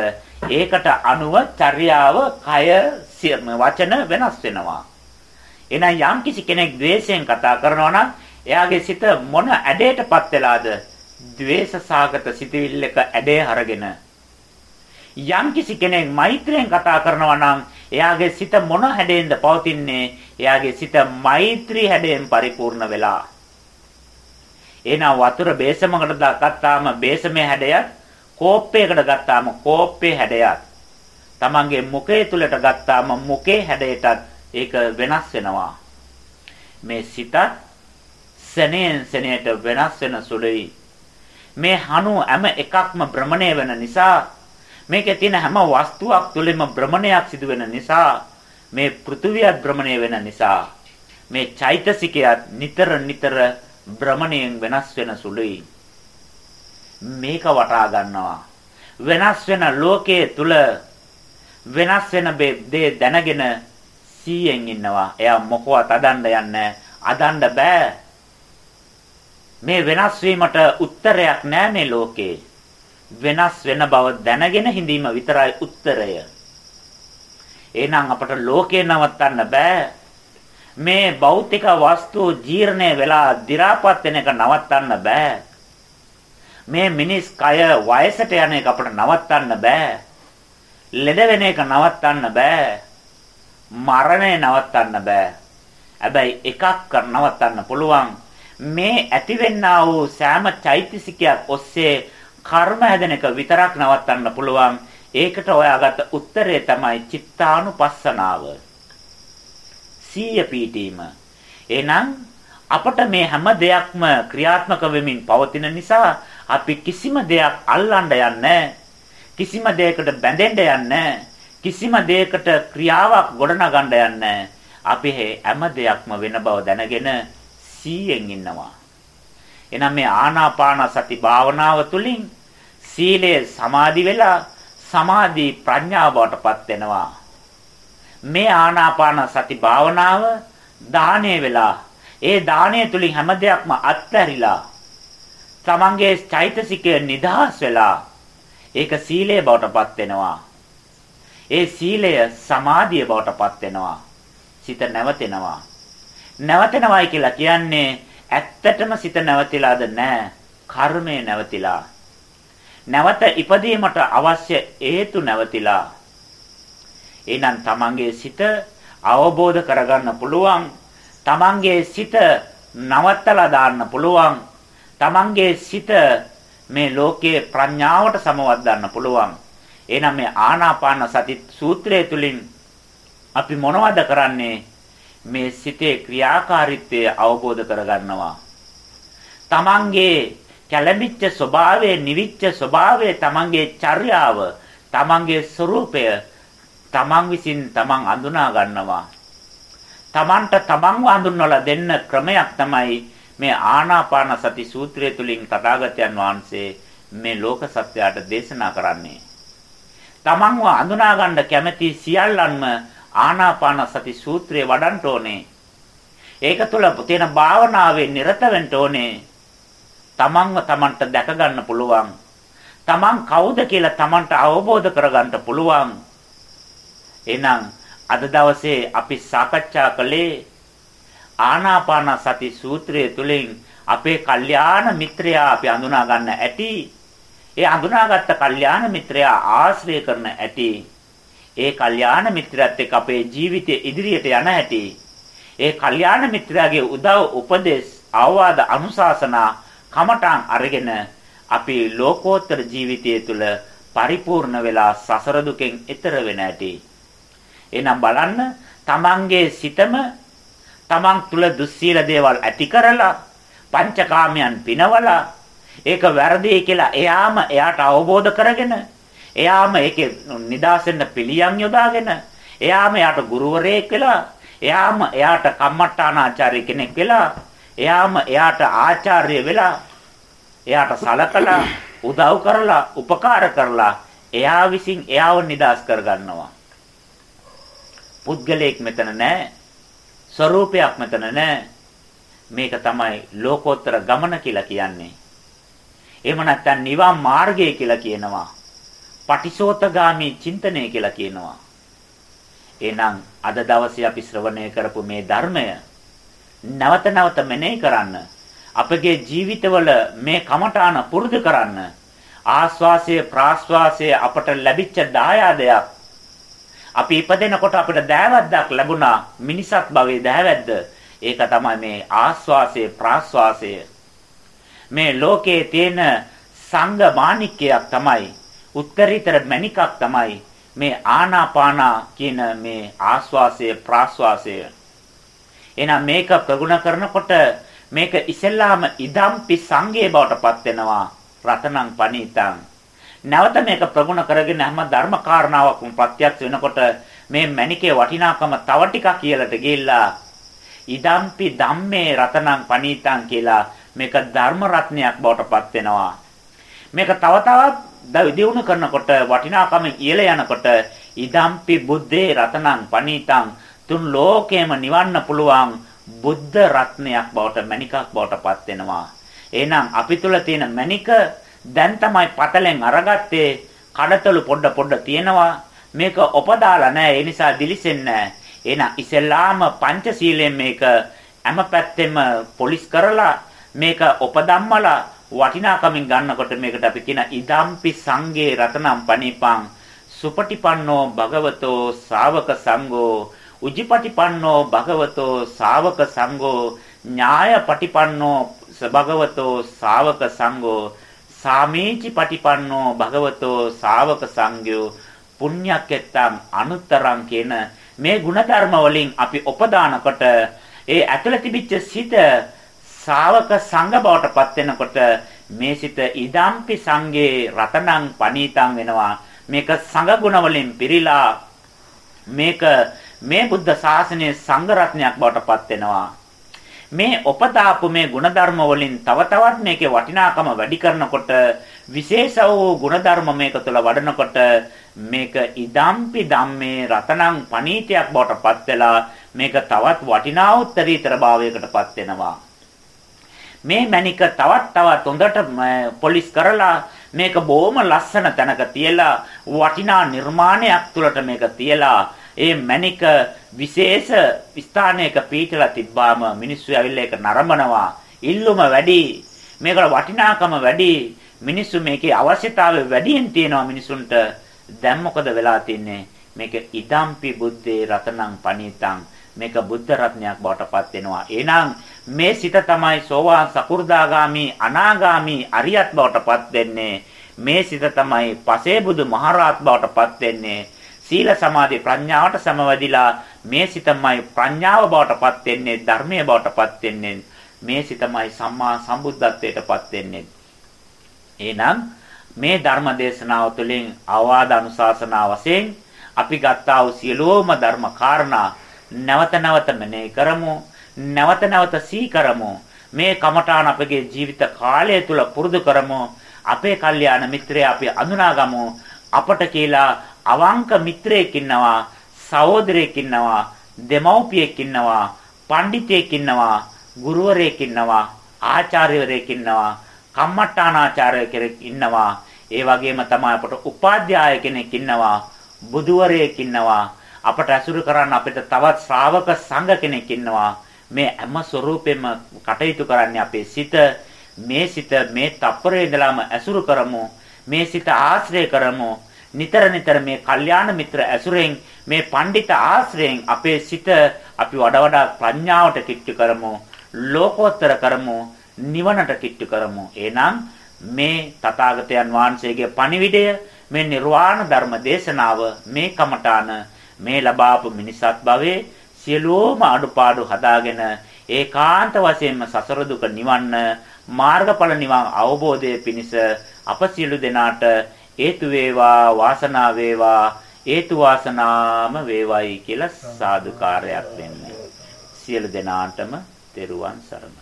ඒකට අනුව චර්යාව, කය, වචන වෙනස් වෙනවා. එහෙනම් යම් කිසි කෙනෙක් द्वේෂයෙන් කතා කරනවා නම් එයාගේ සිත මොන ඇඩේටපත් වෙලාද? द्वේෂ සාගත සිතවිල්ලක ඇඩේ හරගෙන. යම් කිසි කෙනෙක් මෛත්‍රියෙන් කතා කරනවා නම් එයාගේ සිත මොන හැඩයෙන්ද පවතින්නේ? එයාගේ සිත මෛත්‍රී හැඩයෙන් පරිපූර්ණ වෙලා. එහෙනම් වතුර බේසමකට ගත්තාම බේසමේ හැඩයත් කෝප්පයකට ගත්තාම කෝප්පේ හැඩයත් තමන්ගේ මුඛය තුලට ගත්තාම මුඛේ හැඩයටත් ඒක වෙනස් වෙනවා. මේ සිතත් සෙනෙන් සෙනෙට වෙනස් වෙන සුළුයි. මේ හනු හැම එකක්ම භ්‍රමණය වෙන නිසා මේකේ තියෙන හැම වස්තුවක් තුළම භ්‍රමණයක් සිදු වෙන නිසා මේ පෘථුවියත් භ්‍රමණය වෙන නිසා මේ චෛතසිකයත් නිතර නිතර භ්‍රමණයෙන් වෙනස් වෙන සුළුයි. මේක වටා ගන්නවා. වෙනස් වෙන ලෝකයේ තුල වෙනස් වෙන දේ දැනගෙන 100න් ඉන්නවා. එයා මොකවත් අදන්න යන්නේ අදන්න බෑ. මේ වෙනස් වීමට උත්තරයක් නෑ මේ ලෝකේ. වෙනස් වෙන බව දැනගෙන හිඳීම විතරයි උත්තරය. එහෙනම් අපට ලෝකේ නවත්තන්න බෑ. මේ භෞතික වස්තු ජීර්ණය වෙලා දි รา පත් වෙන එක නවත්තන්න බෑ. මේ මිනිස් කය වයසට යන එක අපට නවත්තන්න බෑ. ලෙඩ වෙන එක නවත්තන්න බෑ. මරණය නවත්තන්න බෑ. හැබැයි එකක් නවත්තන්න පුළුවන්. මේ ඇතිවෙන්නා වූ සෑම චෛතසිකයක් ඔස්සේ කර්ම හැදෙන එක විතරක් නවත්තන්න පුළුවන්. ඒකට හොයාගත්ත උත්තරය තමයි චිත්තානුපස්සනාව. සීය පීඨීම. එහෙනම් අපට මේ හැම දෙයක්ම ක්‍රියාත්මක වෙමින් පවතින නිසා අපි කිසිම දෙයක් අල්ලන්න යන්නේ කිසිම දෙයකට බැඳෙන්න යන්නේ කිසිම දෙයකට ක්‍රියාවක් ගොඩනගන්න යන්නේ අපි හැම දෙයක්ම වෙන බව දැනගෙන සීයෙන් ඉන්නවා. එනම් මේ ආනාපාන සති භාවනාව තුළින් සීලය සමාධි වෙලා සමාධි ප්‍රඥාව බවටපත් වෙනවා. මේ ආනාපාන සති භාවනාව දාහණය වෙලා ඒ දාණය තුලින් හැම දෙයක්ම අත්හැරිලා තමන්ගේ චෛතසිකය නිදහස් වෙලා ඒක සීලය බවටපත් වෙනවා. ඒ සීලය සමාධිය බවට පත් වෙනවා. සිත නැවතෙනවා. නැවතෙනවයි කියලා කියන්නේ ඇත්තටම සිත නැවතිලාද නැහැ. කර්මය නැවතිලා. නැවත ඉපදීමට අවශ්‍ය හේතු නැවතිලා. එහෙනම් තමන්ගේ සිත අවබෝධ කරගන්න පුළුවන්. තමන්ගේ සිත නවත්තලා දාන්න පුළුවන්. තමන්ගේ සිත මේ ලෝකයේ ප්‍රඥාවට සමවද්දන්න පුළුවන්. එහෙනම් මේ ආනාපාන සති සූත්‍රය තුලින් අපි මොනවද කරන්නේ? මේ සිතේ ක්‍රියාකාරීත්වය අවබෝධ කරගන්නවා. තමන්ගේ කැළඹිච්ච ස්වභාවය, නිවිච්ච ස්වභාවය, තමන්ගේ චර්යාව, තමන්ගේ ස්වરૂපය තමන් විසින් තමන් අඳුනා ගන්නවා. තමන්ට තමන්ව හඳුන්වලා දෙන්න ක්‍රමයක් තමයි මේ ආනාපාන සති සූත්‍රය තුලින් තථාගතයන් වහන්සේ මේ ලෝක සත්‍යයට දේශනා කරන්නේ. තමන්ව අඳුනා ගන්න කැමැති සියල්ලන්ම ආනාපාන සති සූත්‍රය වඩන්න ඕනේ. ඒක තුළ තියෙන භාවනාවේ නිරත වෙන්න ඕනේ. තමන්ව තමන්ට දැක ගන්න පුළුවන්. තමන් කවුද කියලා තමන්ට අවබෝධ කරගන්න පුළුවන්. එහෙනම් අද දවසේ අපි සාකච්ඡා කළේ ආනාපාන සති සූත්‍රය තුළින් අපේ කල්යාණ මිත්‍රයා අපි අඳුනා ගන්න ඇති ඒ අඳුනාගත්ත කල්යාණ මිත්‍රයා ආශ්‍රය කරන ඇති ඒ කල්යාණ මිත්‍රයත් එක්ක අපේ ජීවිතය ඉදිරියට යන හැටි ඒ කල්යාණ මිත්‍රයාගේ උදව් උපදෙස් අවවාද අනුශාසනා කමඨාන් අරගෙන අපි ලෝකෝත්තර ජීවිතය තුළ පරිපූර්ණ වෙලා සසර දුකෙන් එතර වෙන ඇති. එහෙනම් බලන්න තමන්ගේ සිතම තමන් තුළ දුස්සීල දේවල් ඇති කරලා පංචකාමයන් පිනවලා ඒක වැරදි කියලා එයාම එයාට අවබෝධ කරගෙන එයාම ඒකේ නිදාසෙන්න පිළියම් යොදාගෙන එයාම එයාට ගුරුවරයෙක් වෙලා එයාම එයාට කම්මට්ටානාචාර්ය කෙනෙක් වෙලා එයාම එයාට ආචාර්ය වෙලා එයාට සලකලා උදව් කරලා උපකාර කරලා එයා විසින් එයාව නිදාස් කරගන්නවා. පුද්ගලයෙක් මෙතන නැහැ. ස්වરૂපයක් මෙතන නැහැ. මේක තමයි ලෝකෝත්තර ගමන කියලා කියන්නේ. එහෙම නැත්නම් නිවන් මාර්ගය කියලා කියනවා. පටිසෝතගාමි චින්තනය කියලා කියනවා. එහෙනම් අද දවසේ අපි ශ්‍රවණය කරපු මේ ධර්මය නැවත නැවත මෙනෙහි කරන්න අපගේ ජීවිතවල මේ කමඨාන පුරුදු කරන්න ආස්වාසය ප්‍රාස්වාසය අපට ලැබිච්ච දායාදයක් අපි ඉපදෙනකොට අපිට දෑවැද්දක් ලැබුණා මිනිසත් භවයේ දෑවැද්ද. ඒක තමයි මේ ආස්වාසය ප්‍රාස්වාසය. මේ ලෝකයේ තියෙන සංඝ මාණික්කයක් තමයි උත්තරීතර මණිකක් තමයි මේ ආනාපානා කියන මේ ආස්වාසය ප්‍රාස්වාසය. එහෙනම් මේක ප්‍රගුණ කරනකොට මේක ඉසෙල්ලාම ඉදම්පි සංගේ බවට පත් වෙනවා රතනං පණීතං. නැවත මේක ප්‍රගුණ කරගෙන හැම ධර්ම කාරණාවක්ම ප්‍රත්‍යක්ෂ වෙනකොට මේ මණිකේ වටිනාකම තව ටිකක් කියලාට ගිහිල්ලා ඉදම්පි ධම්මේ රතනං පණීතං කියලා මේක ධර්ම රත්නයක් බවට පත් වෙනවා. මේක තව තවත් දියුණු කරනකොට වටිනාකම ඉහළ යනකොට ඉදම්පි බුද්දේ රතනං පනීතං තුන් ලෝකේම නිවන්න පුළුවන් බුද්ධ රත්නයක් බවට මණිකක් බවට පත් වෙනවා. එහෙනම් අපි තුල තියෙන මණික දැන් තමයි පතලෙන් අරගත්තේ කඩතලු පොඩ පොඩ තියෙනවා. මේක ඔපදාලා නැහැ. ඒ නිසා දිලිසෙන්නේ නැහැ. එහෙනම් ඉස්සෙල්ලාම පංචශීලයෙන් මේක හැම පැත්තෙම පොලිස් කරලා මේක ඔපදම්මලා වටිනාකමින් ගන්නකොට මේකට අපි කියන ඉදම්පි සංගේ රතනම් පණිපං සුපටිපන්නෝ භගවතෝ ශාවක සංඝෝ උජිපටිපන්නෝ භගවතෝ ශාවක සංඝෝ ඥායපටිපන්නෝ භගවතෝ ශාවක සංඝෝ සාමීචි පටිපන්නෝ භගවතෝ ශාවක සංඝෝ පුඤ්ඤක්කෙත්තං අනුත්තරං කියන මේ ಗುಣධර්ම වලින් අපි උපදානකොට ඒ ඇතුළත තිබිච්ච සිත ශාවක සංඝ බවට පත් වෙනකොට මේ සිත ඉදම්පි සංගේ රතනං පණීතං වෙනවා. මේක සංඝ ගුණ වලින් පිරීලා මේක මේ බුද්ධ ශාසනයේ සංඝ රත්නයක් බවට පත් වෙනවා. මේ උපදාපු මේ ಗುಣධර්ම වලින් තව තවත් මේකේ වටිනාකම වැඩි කරනකොට විශේෂ වූ ಗುಣධර්ම මේක තුළ වඩනකොට මේක ඉදම්පි ධම්මේ රතනං පණීතයක් බවට පත් වෙලා මේක තවත් වටිනා උත්තරීතර භාවයකටපත් වෙනවා. මේ මණික තවත් තවත් හොඳට පොලිස් කරලා මේක බොහොම ලස්සන තැනක තියලා වටිනා නිර්මාණයක් තුලට මේක තියලා ඒ මණික විශේෂ ස්ථානයක පීඨලා තිබ්බාම මිනිස්සු ඇවිල්ලා ඒක නරඹනවා. ඉල්ලුම වැඩි මේකට වටිනාකම වැඩි මිනිස්සු මේකේ අවශ්‍යතාවය වැඩියෙන් තියෙනවා මිනිසුන්ට. දැන් මොකද වෙලා තින්නේ? මේක ඉදම්පි බුද්දේ රතනං පණීතං මේක බුද්ධ රත්නයක් බවට පත් වෙනවා. එහෙනම් මේ සිත තමයි සෝවාන් සකු르දාගාමි අනාගාමි අරියත් බවට පත් වෙන්නේ. මේ සිත තමයි පසේබුදු මහරහත් බවට පත් වෙන්නේ. සීල සමාධි ප්‍රඥාවට සමවැදිලා මේ සිතමයි ප්‍රඥාව බවට පත් වෙන්නේ ධර්මයේ බවට පත් වෙන්නේ. මේ සිතමයි සම්මා සම්බුද්ධත්වයට පත් වෙන්නේ. එහෙනම් මේ ධර්ම දේශනාව තුළින් අවවාද අනුශාසනා වශයෙන් අපි ගත්තා වූ සියලුම ධර්ම කාරණා නැවත නැවත මෙනෙහි කරමු නැවත නැවත සීකරමු. මේ කමඨාන අපගේ ජීවිත කාලය තුල පුරුදු කරමු. අපේ කල්යාණ මිත්‍රය අපි අඳුනාගමු. අපට කියලා අවංක මිත්‍රයෙක් ඉන්නවා, සහෝදරයෙක් ඉන්නවා, දෙමව්පියෙක් ඉන්නවා, පඬිතෙක් ඉන්නවා, ගුරුවරයෙක් ඉන්නවා, ආචාර්යවරයෙක් ඉන්නවා, කම්මට්ටානාචාර්ය කෙනෙක් ඉන්නවා. ඒ වගේම තමයි අපට උපාධ්‍යාය කෙනෙක් ඉන්නවා, බුදුවරයෙක් ඉන්නවා. අපට ඇසුරු කරන්න අපිට තවත් ශ්‍රාවක සංඝ කෙනෙක් ඉන්නවා. මේ හැම ස්වરૂපෙම කටයුතු කරන්නේ අපේ සිත මේ සිත මේ තප්පරේ ඉඳලාම ඇසුරු කරමු මේ සිත ආශ්‍රය කරමු නිතර නිතර මේ කල්යාණ මිත්‍ර ඇසුරෙන් මේ පඬිත ආශ්‍රයෙන් අපේ සිත අපි වඩා වඩා ප්‍රඥාවට කිට්ටු කරමු ලෝකෝත්තර කරමු නිවනට කිට්ටු කරමු එහෙනම් මේ තථාගතයන් වහන්සේගේ පණිවිඩය මේ නිර්වාණ ධර්ම දේශනාව මේ කමඨාන මේ ලබාපු මිනිසත් භවයේ සියලුම අඩුපාඩු හදාගෙන ඒකාන්ත වශයෙන්ම සසර දුක නිවන්න මාර්ගඵල නිවන් අවබෝධයේ පිණිස අප සියලු දෙනාට හේතු වේවා වාසනාව වේවා හේතු වාසනාම වේවයි කියලා සාදුකාරයක් වෙන්නේ සියලු දෙනාටම තෙරුවන් සරණයි.